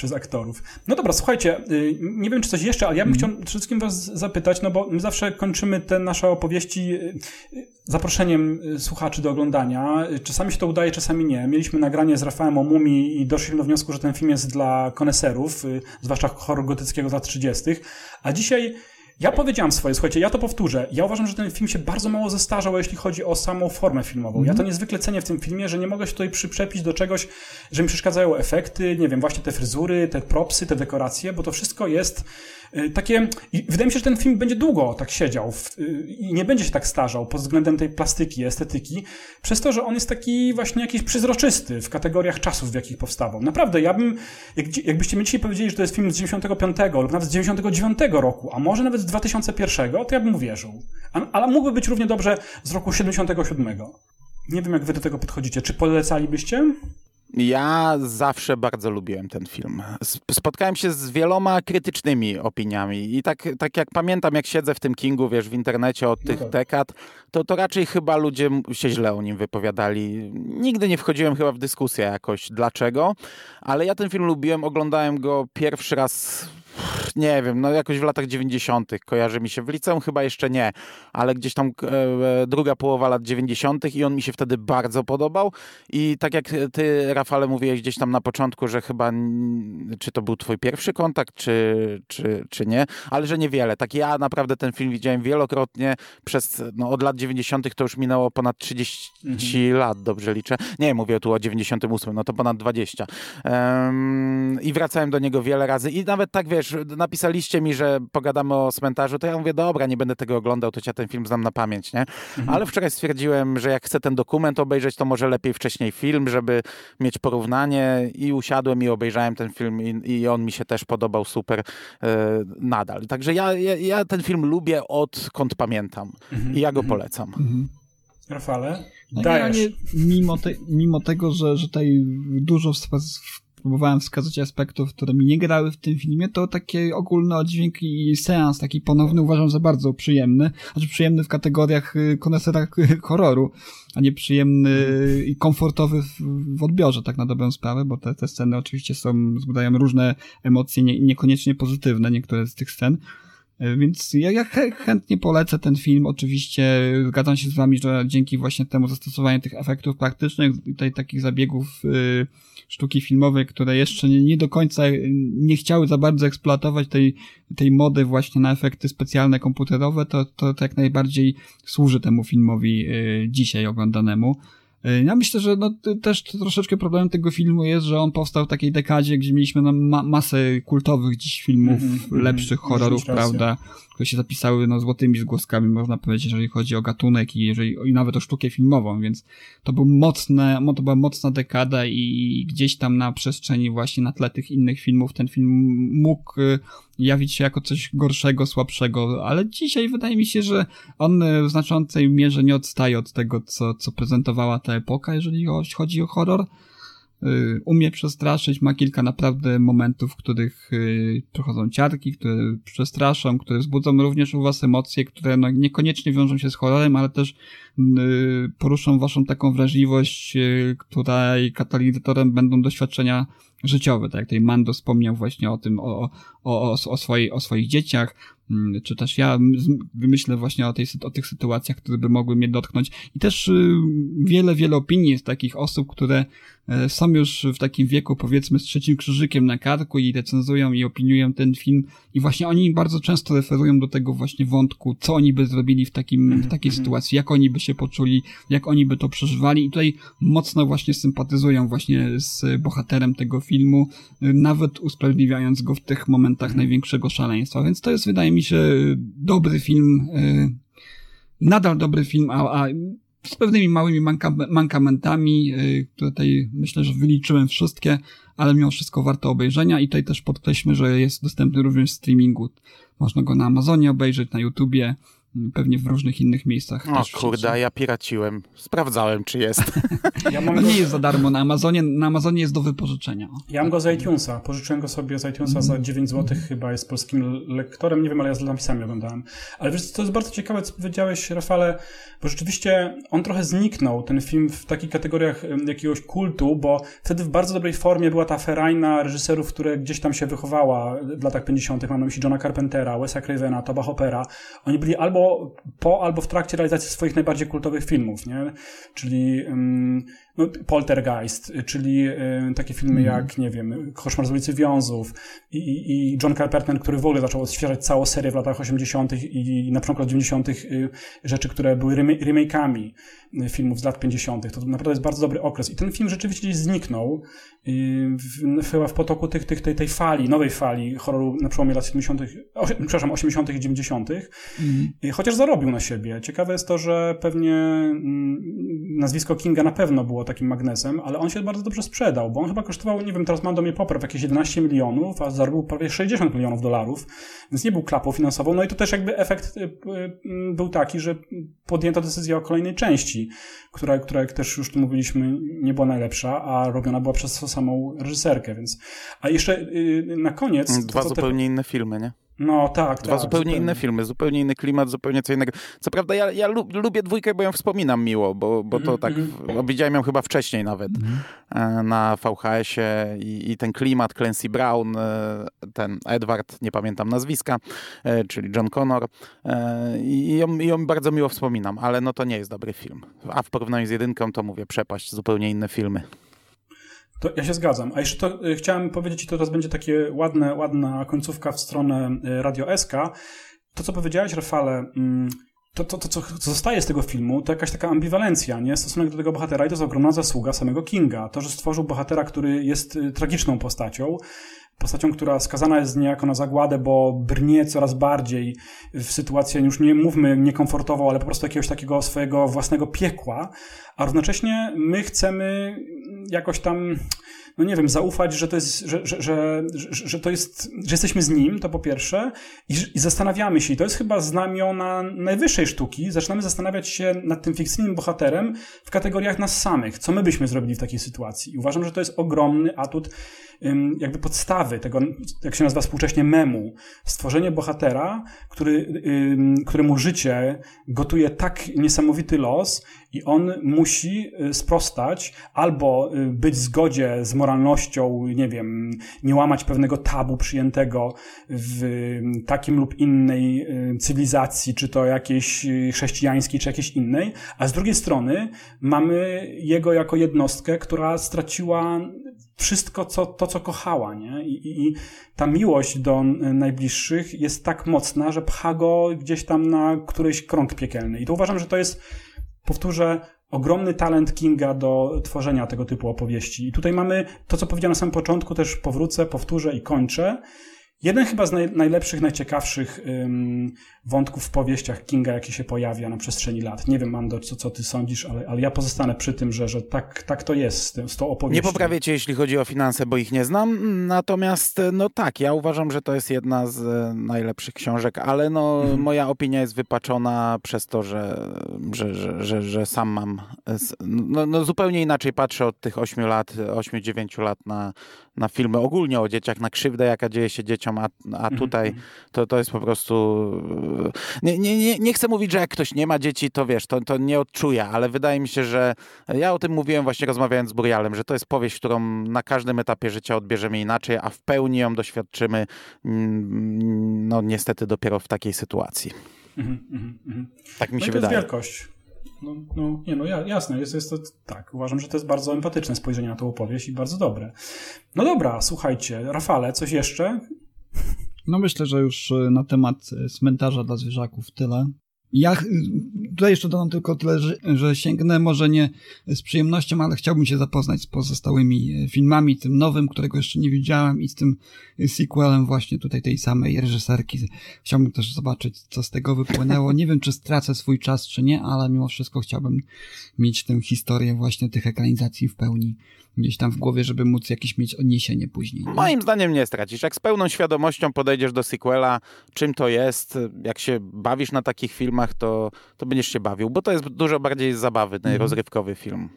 przez aktorów. No dobra, słuchajcie, y, nie wiem czy coś jeszcze, ale ja bym chciał przede wszystkim was zapytać, no bo my zawsze kończymy te nasze opowieści y, y, zaproszeniem słuchaczy do oglądania. Czasami się to udaje, czasami nie. Mieliśmy nagranie z Rafałem o Mumii i doszliśmy do wniosku, że ten film jest dla koneserów, zwłaszcza horror gotyckiego z lat 30., a dzisiaj ja powiedziałam swoje, słuchajcie, ja to powtórzę. Ja uważam, że ten film się bardzo mało zestarzał, jeśli chodzi o samą formę filmową. Ja to niezwykle cenię w tym filmie, że nie mogę się tutaj przyczepić do czegoś, że mi przeszkadzają efekty, nie wiem, właśnie te fryzury, te propsy, te dekoracje, bo to wszystko jest takie... I wydaje mi się, że ten film będzie długo tak siedział w, y, i nie będzie się tak starzał pod względem tej plastyki, estetyki, przez to, że on jest taki właśnie jakiś przezroczysty w kategoriach czasów, w jakich powstawał. Naprawdę, ja bym, jak, jakbyście mi dzisiaj powiedzieli, że to jest film z 95 lub nawet z 99 roku, a może nawet z 2001, to ja bym uwierzył. Ale mógłby być równie dobrze z roku 77. Nie wiem, jak wy do tego podchodzicie. Czy polecalibyście? Ja zawsze bardzo lubiłem ten film. Sp- Spotkałem się z wieloma krytycznymi opiniami i tak, tak jak pamiętam, jak siedzę w tym Kingu, wiesz, w internecie od tych tak. dekad, to, to raczej chyba ludzie się źle o nim wypowiadali. Nigdy nie wchodziłem chyba w dyskusję jakoś dlaczego, ale ja ten film lubiłem, oglądałem go pierwszy raz nie wiem, no jakoś w latach 90. kojarzy mi się. W liceum chyba jeszcze nie, ale gdzieś tam e, e, druga połowa lat 90. i on mi się wtedy bardzo podobał. I tak jak ty, Rafale, mówiłeś gdzieś tam na początku, że chyba czy to był twój pierwszy kontakt, czy, czy, czy nie, ale że niewiele. Tak ja naprawdę ten film widziałem wielokrotnie przez, no od lat 90. to już minęło ponad 30 lat, dobrze liczę. Nie, mówię tu o 98, no to ponad 20. Em, I wracałem do niego wiele razy i nawet tak, wiesz, napisaliście mi, że pogadamy o cmentarzu, to ja mówię, dobra, nie będę tego oglądał, to ja ten film znam na pamięć, nie? Ale wczoraj stwierdziłem, że jak chcę ten dokument obejrzeć, to może lepiej wcześniej film, żeby mieć porównanie i usiadłem i obejrzałem ten film i, i on mi się też podobał super e, nadal. Także ja, ja, ja ten film lubię odkąd pamiętam i ja go polecam. Rafale? No mimo, te, mimo tego, że, że tutaj dużo wskaz- próbowałem wskazać aspektów, które mi nie grały w tym filmie, to taki ogólny oddźwięk i seans taki ponowny uważam za bardzo przyjemny. Znaczy przyjemny w kategoriach y, konesera y, horroru, a nie przyjemny i komfortowy w, odbiorze, tak na dobrą sprawę, bo te, te sceny oczywiście są, wzbudzają różne emocje, nie, niekoniecznie pozytywne, niektóre z tych scen. E, Więc ja, ja chę- chętnie polecę ten film. Oczywiście zgadzam się z wami, że dzięki właśnie temu zastosowaniu tych efektów praktycznych, tutaj takich zabiegów y, sztuki filmowej, które jeszcze nie, nie do końca y, nie chciały za bardzo eksploatować tej, tej mody właśnie na efekty specjalne komputerowe, to, to, to jak najbardziej służy temu filmowi y, dzisiaj oglądanemu. Y, Ja myślę, że no, też troszeczkę problemem tego filmu jest, że on powstał w takiej dekadzie, gdzie mieliśmy no, ma masę kultowych dziś filmów, Mhm, mhm. lepszych Możesz horrorów, rację. Które się zapisały no, złotymi zgłoskami, można powiedzieć, jeżeli chodzi o gatunek i, jeżeli, i nawet o sztukę filmową, więc to, był mocne, mo- to była mocna dekada i gdzieś tam na przestrzeni właśnie na tle tych innych filmów ten film mógł y, jawić się jako coś gorszego, słabszego, ale dzisiaj wydaje mi się, że on w znaczącej mierze nie odstaje od tego, co, co prezentowała ta epoka, jeżeli chodzi o horror. Y, Umie przestraszyć, ma kilka naprawdę momentów, w których y, przechodzą ciarki, które przestraszą, które wzbudzą również u was emocje, które no, niekoniecznie wiążą się z horrorem, ale też y, poruszą waszą taką wrażliwość, której katalizatorem będą doświadczenia życiowe, tak jak tutaj Mando wspomniał właśnie o tym, o, o, o, o, swojej, o swoich dzieciach, czy też ja wymyślę właśnie o, tej, o tych sytuacjach, które by mogły mnie dotknąć. I też y, wiele, wiele opinii jest takich osób, które e, są już w takim wieku, powiedzmy, z trzecim krzyżykiem na karku i recenzują i opiniują ten film. I właśnie oni bardzo często referują do tego właśnie wątku, co oni by zrobili w, takim, w takiej sytuacji, jak oni by się poczuli, jak oni by to przeżywali. I tutaj mocno właśnie sympatyzują właśnie z bohaterem tego filmu, y, nawet usprawiedliwiając go w tych momentach największego szaleństwa. Więc to jest, wydaje mi się, dobry film, y, nadal dobry film, a, a z pewnymi małymi manka, mankamentami, y, które tutaj myślę, że wyliczyłem wszystkie, ale mimo wszystko warto obejrzenia i tutaj też podkreślmy, że jest dostępny również w streamingu. Można go na Amazonie obejrzeć, na YouTubie, pewnie w różnych innych miejscach. O kurde, ja piraciłem. Sprawdzałem, czy jest. <laughs> Ja mam No go, nie jest za darmo na Amazonie, na Amazonie jest do wypożyczenia. ja mam go z iTunesa. Pożyczyłem go sobie z iTunesa za 9 zł, chyba jest polskim lektorem. Nie wiem, ale ja z napisami oglądałem. Ale wiesz, to jest bardzo ciekawe, co powiedziałeś, Rafale, bo rzeczywiście on trochę zniknął, ten film, w takich kategoriach jakiegoś kultu, bo wtedy w bardzo dobrej formie była ta ferajna reżyserów, które gdzieś tam się wychowała w latach 50. Mam na myśli Johna Carpentera, Wes'a Cravena, Toba Hoppera. Oni byli albo po, albo w trakcie realizacji swoich najbardziej kultowych filmów, nie? Czyli um, no, Poltergeist, czyli y, takie filmy jak, nie wiem, Koszmar z ulicy Wiązów i, i, John Carpenter, który w ogóle zaczął odświeżać całą serię w latach 80. i, i na początku lat 90. Y, rzeczy, które były rema- remake'ami y, filmów z lat 50. To naprawdę jest bardzo dobry okres. I ten film rzeczywiście gdzieś zniknął y, w, chyba w potoku tych, tych, tej, tej fali, nowej fali horroru na przełomie lat 70., osie- przepraszam, 80. i 90. Y, Chociaż zarobił na siebie. Ciekawe jest to, że pewnie mm, nazwisko Kinga na pewno było takim magnesem, ale on się bardzo dobrze sprzedał, bo on chyba kosztował, nie wiem, teraz mam do mnie popraw, jakieś 11 milionów, a zarobił prawie 60 milionów dolarów, więc nie był klapą finansową. No i to też jakby efekt y, y, y, był taki, że podjęto decyzję o kolejnej części, która, która jak też już tu mówiliśmy, nie była najlepsza, a robiona była przez samą reżyserkę, więc... A jeszcze y, na koniec... Dwa to, co te- zupełnie inne filmy, nie? No tak, Dwa tak, zupełnie inne filmy, zupełnie inny klimat, zupełnie co innego. Co prawda ja, ja lu- lubię dwójkę, bo ją wspominam miło, bo, bo to tak, w- widziałem ją chyba wcześniej nawet e, na VHS-ie i, i ten klimat, Clancy Brown, e, ten Edward, nie pamiętam nazwiska, e, czyli John Connor i ją, i ją bardzo miło wspominam, ale no to nie jest dobry film. A w porównaniu z jedynką to mówię, przepaść, zupełnie inne filmy. To ja się zgadzam. A jeszcze to y, chciałem powiedzieć, i to teraz będzie takie ładne, ładna końcówka w stronę y, Radio SK. To, co powiedziałeś, Rafale, mm, to, to, to co, zostaje z tego filmu, to jakaś taka ambiwalencja, nie? Stosunek do tego bohatera i to jest ogromna zasługa samego Kinga. To, że stworzył bohatera, który jest y, tragiczną postacią, postacią, która skazana jest niejako na zagładę, bo brnie coraz bardziej w sytuację, już nie mówmy niekomfortową, ale po prostu jakiegoś takiego swojego własnego piekła, a równocześnie my chcemy jakoś tam, no nie wiem, zaufać, że to jest, że, że, że, że, to jest, że jesteśmy z nim, to po pierwsze, i, i zastanawiamy się, i to jest chyba znamiona najwyższej sztuki, zaczynamy zastanawiać się nad tym fikcyjnym bohaterem w kategoriach nas samych, co my byśmy zrobili w takiej sytuacji. I uważam, że to jest ogromny atut jakby podstawy tego, jak się nazywa współcześnie memu. Stworzenie bohatera, który, któremu życie gotuje tak niesamowity los i on musi y, sprostać albo y, być w zgodzie z moralnością, nie wiem, nie łamać pewnego tabu przyjętego w takim lub innej cywilizacji, czy to jakiejś y, chrześcijańskiej, czy jakiejś innej, a z drugiej strony mamy jego jako jednostkę, która straciła wszystko, co, to, co kochała, nie? I, i, I ta miłość do najbliższych jest tak mocna, że pcha go gdzieś tam na któryś krąg piekielny. I to uważam, że to jest, powtórzę, ogromny talent Kinga do tworzenia tego typu opowieści. I tutaj mamy to, co powiedziałem na samym początku, też powrócę, powtórzę i kończę. Jeden chyba z naj, najlepszych, najciekawszych ym, wątków w powieściach Kinga, jaki się pojawia na przestrzeni lat. Nie wiem, Mando, co, co ty sądzisz, ale, ale ja pozostanę przy tym, że, że tak, tak to jest z, tym, z tą opowieścią. Nie poprawię cię, jeśli chodzi o finanse, bo ich nie znam. Natomiast, no tak, ja uważam, że to jest jedna z e, najlepszych książek, ale no, Mhm. moja opinia jest wypaczona przez to, że, że, że, że, że sam mam. s- No, no zupełnie inaczej patrzę od tych 8 lat, 8-9 lat na, na filmy ogólnie o dzieciach, na krzywdę, jaka dzieje się dzieciom, a, a Mhm, tutaj to, to jest po prostu. Nie, nie, nie, nie chcę mówić, że jak ktoś nie ma dzieci, to wiesz, to, to nie odczuje, ale wydaje mi się, że ja o tym mówiłem właśnie rozmawiając z Burialem, że to jest powieść, którą na każdym etapie życia odbierzemy inaczej, a w pełni ją doświadczymy, mm, no niestety dopiero w takiej sytuacji. Mhm, mhm, mhm. Tak mi No się i to jest wydaje. wielkość. No, no, nie, no ja- jasne, jest, jest to tak. Uważam, że to jest bardzo empatyczne spojrzenie na tą opowieść i bardzo dobre. No dobra, słuchajcie, Rafale, coś jeszcze? No myślę, że już y, na temat y, cmentarza dla zwierzaków tyle. Ja ch- tutaj jeszcze dodam tylko tyle, że, że sięgnę może nie z przyjemnością, ale chciałbym się zapoznać z pozostałymi filmami, tym nowym, którego jeszcze nie widziałem i z tym sequelem właśnie tutaj tej samej reżyserki. Chciałbym też zobaczyć, co z tego wypłynęło. Nie wiem, czy stracę swój czas, czy nie, ale mimo wszystko chciałbym mieć tę historię właśnie tych ekranizacji w pełni gdzieś tam w głowie, żeby móc jakieś mieć odniesienie później. nie? Moim zdaniem nie stracisz. Jak z pełną świadomością podejdziesz do sequela, czym to jest, jak się bawisz na takich filmach, to, to będziesz się bawił, bo to jest dużo bardziej zabawny, rozrywkowy film.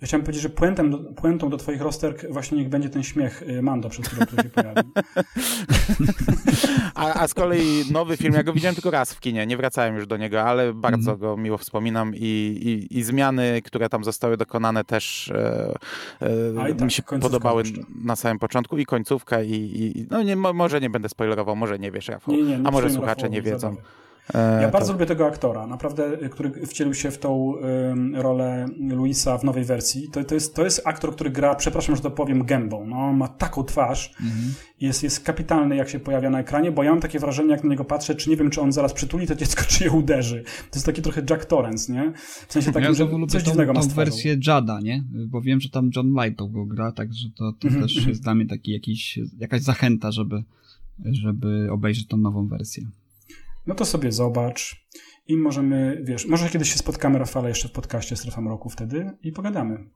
Ja chciałem powiedzieć, że puentem do, puentą do twoich rozterk właśnie niech będzie ten śmiech y, Mando, przed chwilą, który się pojawił. <laughs> A, a z kolei nowy film, ja go widziałem tylko raz w kinie, nie wracałem już do niego, ale bardzo Mhm. go miło wspominam i, i, i zmiany, które tam zostały dokonane też e, e, tak, mi się końcówka podobały jeszcze. na samym początku i końcówka i, i no nie, mo, może nie będę spoilerował, może nie wiesz Rafał, Nie, nie, nie a może słuchacze Rafałowi nie wiedzą. E, Ja to- bardzo lubię tego aktora, naprawdę, który wcielił się w tą ym, rolę Luisa w nowej wersji. To, to, jest, to jest aktor, który gra, przepraszam, że to powiem, gębą. No, on ma taką twarz, jest, jest kapitalny, jak się pojawia na ekranie, bo ja mam takie wrażenie, jak na niego patrzę, czy nie wiem, czy on zaraz przytuli to dziecko, <laughs> czy je uderzy. To jest taki trochę Jack Torrance, nie? W sensie takim, ja że lubię coś tą, dziwnego ma tą z twarzą. wersję Jada, nie? Bo wiem, że tam John Lightow go gra, także to, to Mhm, też mhm. jest dla mnie taki jakiś, jakaś zachęta, żeby, żeby obejrzeć tą nową wersję. No to sobie zobacz i możemy, wiesz, może kiedyś się spotkamy, Rafale, jeszcze w podcaście Strefa Mroku wtedy i pogadamy.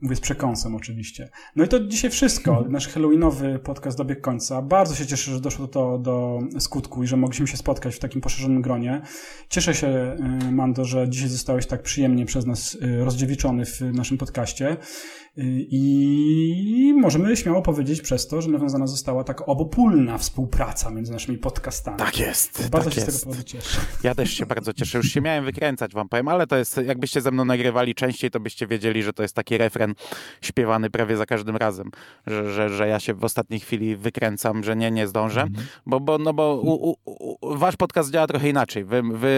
Mówię z przekąsem oczywiście. No i to dzisiaj wszystko. Nasz halloweenowy podcast dobiegł końca. Bardzo się cieszę, że doszło to do skutku i że mogliśmy się spotkać w takim poszerzonym gronie. Cieszę się, y, Mando, że dzisiaj zostałeś tak przyjemnie przez nas y, rozdziewiczony w naszym podcaście. I możemy śmiało powiedzieć przez to, że nawiązana została tak obopólna współpraca między naszymi podcastami. Tak jest, Bardzo tak się z jest. tego powodu cieszę. Ja też się bardzo cieszę. Już się miałem wykręcać, wam powiem, ale to jest, jakbyście ze mną nagrywali częściej, to byście wiedzieli, że to jest taki refren śpiewany prawie za każdym razem, że, że, że ja się w ostatniej chwili wykręcam, że nie, nie zdążę, bo, bo, no bo u, u, u, wasz podcast działa trochę inaczej. Wy, wy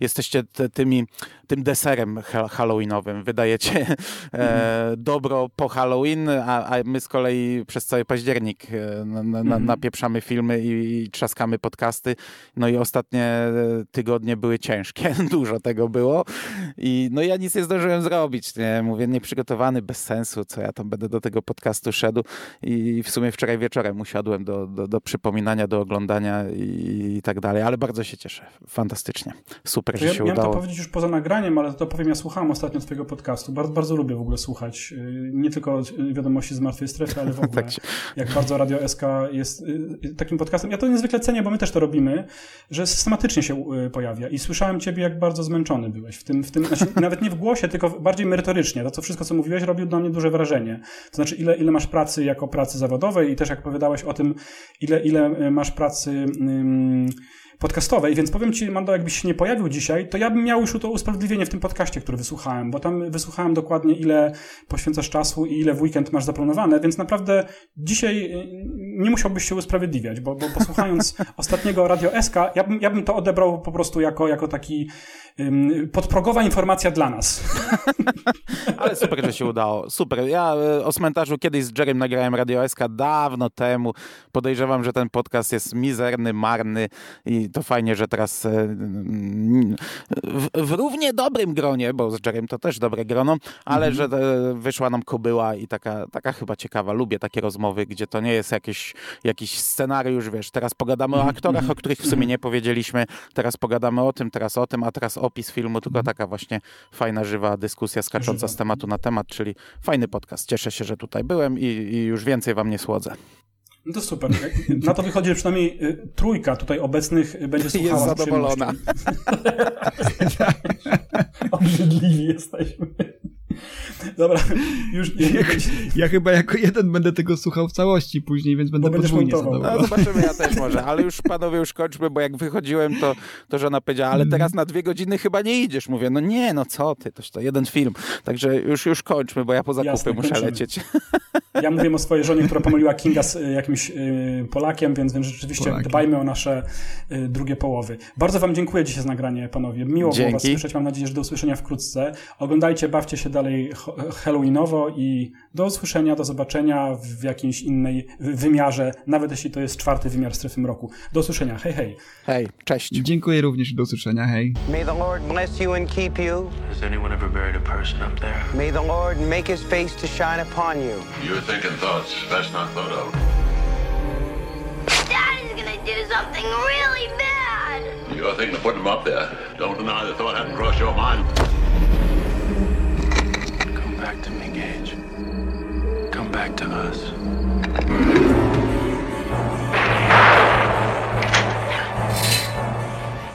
jesteście te, tymi, tym deserem ha- halloweenowym. Wydajecie <laughs> e, dobro po Halloween, a, a my z kolei przez cały październik e, na, na, na, napieprzamy filmy i, i trzaskamy podcasty. No i ostatnie e, tygodnie były ciężkie, <laughs> dużo tego było. I no ja nic nie zdążyłem zrobić. Nie? Mówię, nieprzygotowany, bez sensu, co ja tam będę do tego podcastu szedł. I w sumie wczoraj wieczorem usiadłem do, do, do przypominania, do oglądania i, i tak dalej, ale bardzo się cieszę. Fantastycznie. Super, To że ja się miałem to udało. powiedzieć już poza nagraniem, ale to powiem, ja słuchałem ostatnio twojego podcastu. Bardzo, bardzo lubię w ogóle słuchać. Nie tylko wiadomości z martwej strefy, ale w <laughs> ogóle. Tak się- Jak bardzo Radio SK jest yy, takim podcastem. Ja to niezwykle cenię, bo my też to robimy, że systematycznie się yy, pojawia. I słyszałem ciebie, jak bardzo zmęczony byłeś w tym, w tym znaczy, nawet nie w głosie, tylko bardziej merytorycznie. To co wszystko, co mówiłeś, robił na mnie duże wrażenie. To znaczy, ile, ile masz pracy jako pracy zawodowej i też jak opowiadałeś o tym, ile, ile masz pracy podcastowej, więc powiem Ci, Mando, jakbyś się nie pojawił dzisiaj, to ja bym miał już to usprawiedliwienie w tym podcaście, który wysłuchałem, bo tam wysłuchałem dokładnie, ile poświęcasz czasu i ile w weekend masz zaplanowane, więc naprawdę dzisiaj y, nie musiałbyś się usprawiedliwiać, bo, bo posłuchając <laughs> ostatniego Radio SK, ja bym, ja bym to odebrał po prostu jako, jako taki podprogowa informacja dla nas. <laughs> Ale super, że się udało. Super. Ja y, o cmentarzu kiedyś z Jerem nagrałem Radio SK dawno temu. Podejrzewam, że ten podcast jest mizerny, marny i to fajnie, że teraz e, w, w równie dobrym gronie, bo z Jerem to też dobre grono, ale mhm. że e, wyszła nam kobyła i taka, taka chyba ciekawa. Lubię takie rozmowy, gdzie to nie jest jakiś, jakiś scenariusz, wiesz, teraz pogadamy o mhm. aktorach, o których w sumie nie powiedzieliśmy, teraz pogadamy o tym, teraz o tym, a teraz opis filmu, tylko mhm. taka właśnie fajna, żywa dyskusja skacząca z tematu na temat, czyli fajny podcast. Cieszę się, że tutaj byłem i, i już więcej wam nie słodzę. No to super. Na to wychodzi, że przynajmniej y, trójka tutaj obecnych będzie słuchała Jest zadowolona. <laughs> Obrzydliwi jesteśmy. Dobra, już ja, ja, chyba jako jeden będę tego słuchał w całości później, więc będę podwójnie No, zobaczymy, ja też może, ale już panowie już kończmy, bo jak wychodziłem, to, to żona powiedziała, ale teraz na dwie godziny chyba nie idziesz. Mówię, no nie, no co ty, to, to jeden film. Także już, już kończmy, bo ja po zakupy Jasne, muszę kończymy. lecieć. Ja mówię o swojej żonie, która pomyliła Kinga z y, jakimś y, Polakiem, więc, więc rzeczywiście Polakiem. dbajmy o nasze y, drugie połowy. Bardzo wam dziękuję dzisiaj za nagranie, panowie. Miło Dzięki. było was słyszeć. Mam nadzieję, że do usłyszenia wkrótce. Oglądajcie, bawcie się dalej halloweenowo i do usłyszenia, do zobaczenia w jakimś innej wymiarze, nawet jeśli to jest czwarty wymiar strefy mroku. Do usłyszenia. Hej, hej. Hej, cześć. Dziękuję również do usłyszenia. Hej. May the Lord bless you and keep you. Has anyone ever buried a person up there? May the Lord make his face to shine upon you. You're thinking thoughts best not thought of. Daddy's gonna do something really bad. You're thinking of putting him up there. Don't deny the thought hadn't crossed your mind. Back to me, Gage. Come back to us.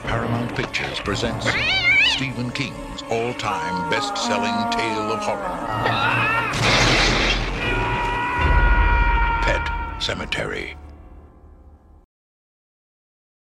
Paramount Pictures presents Stephen King's all-time best-selling tale of horror. Pet Cemetery.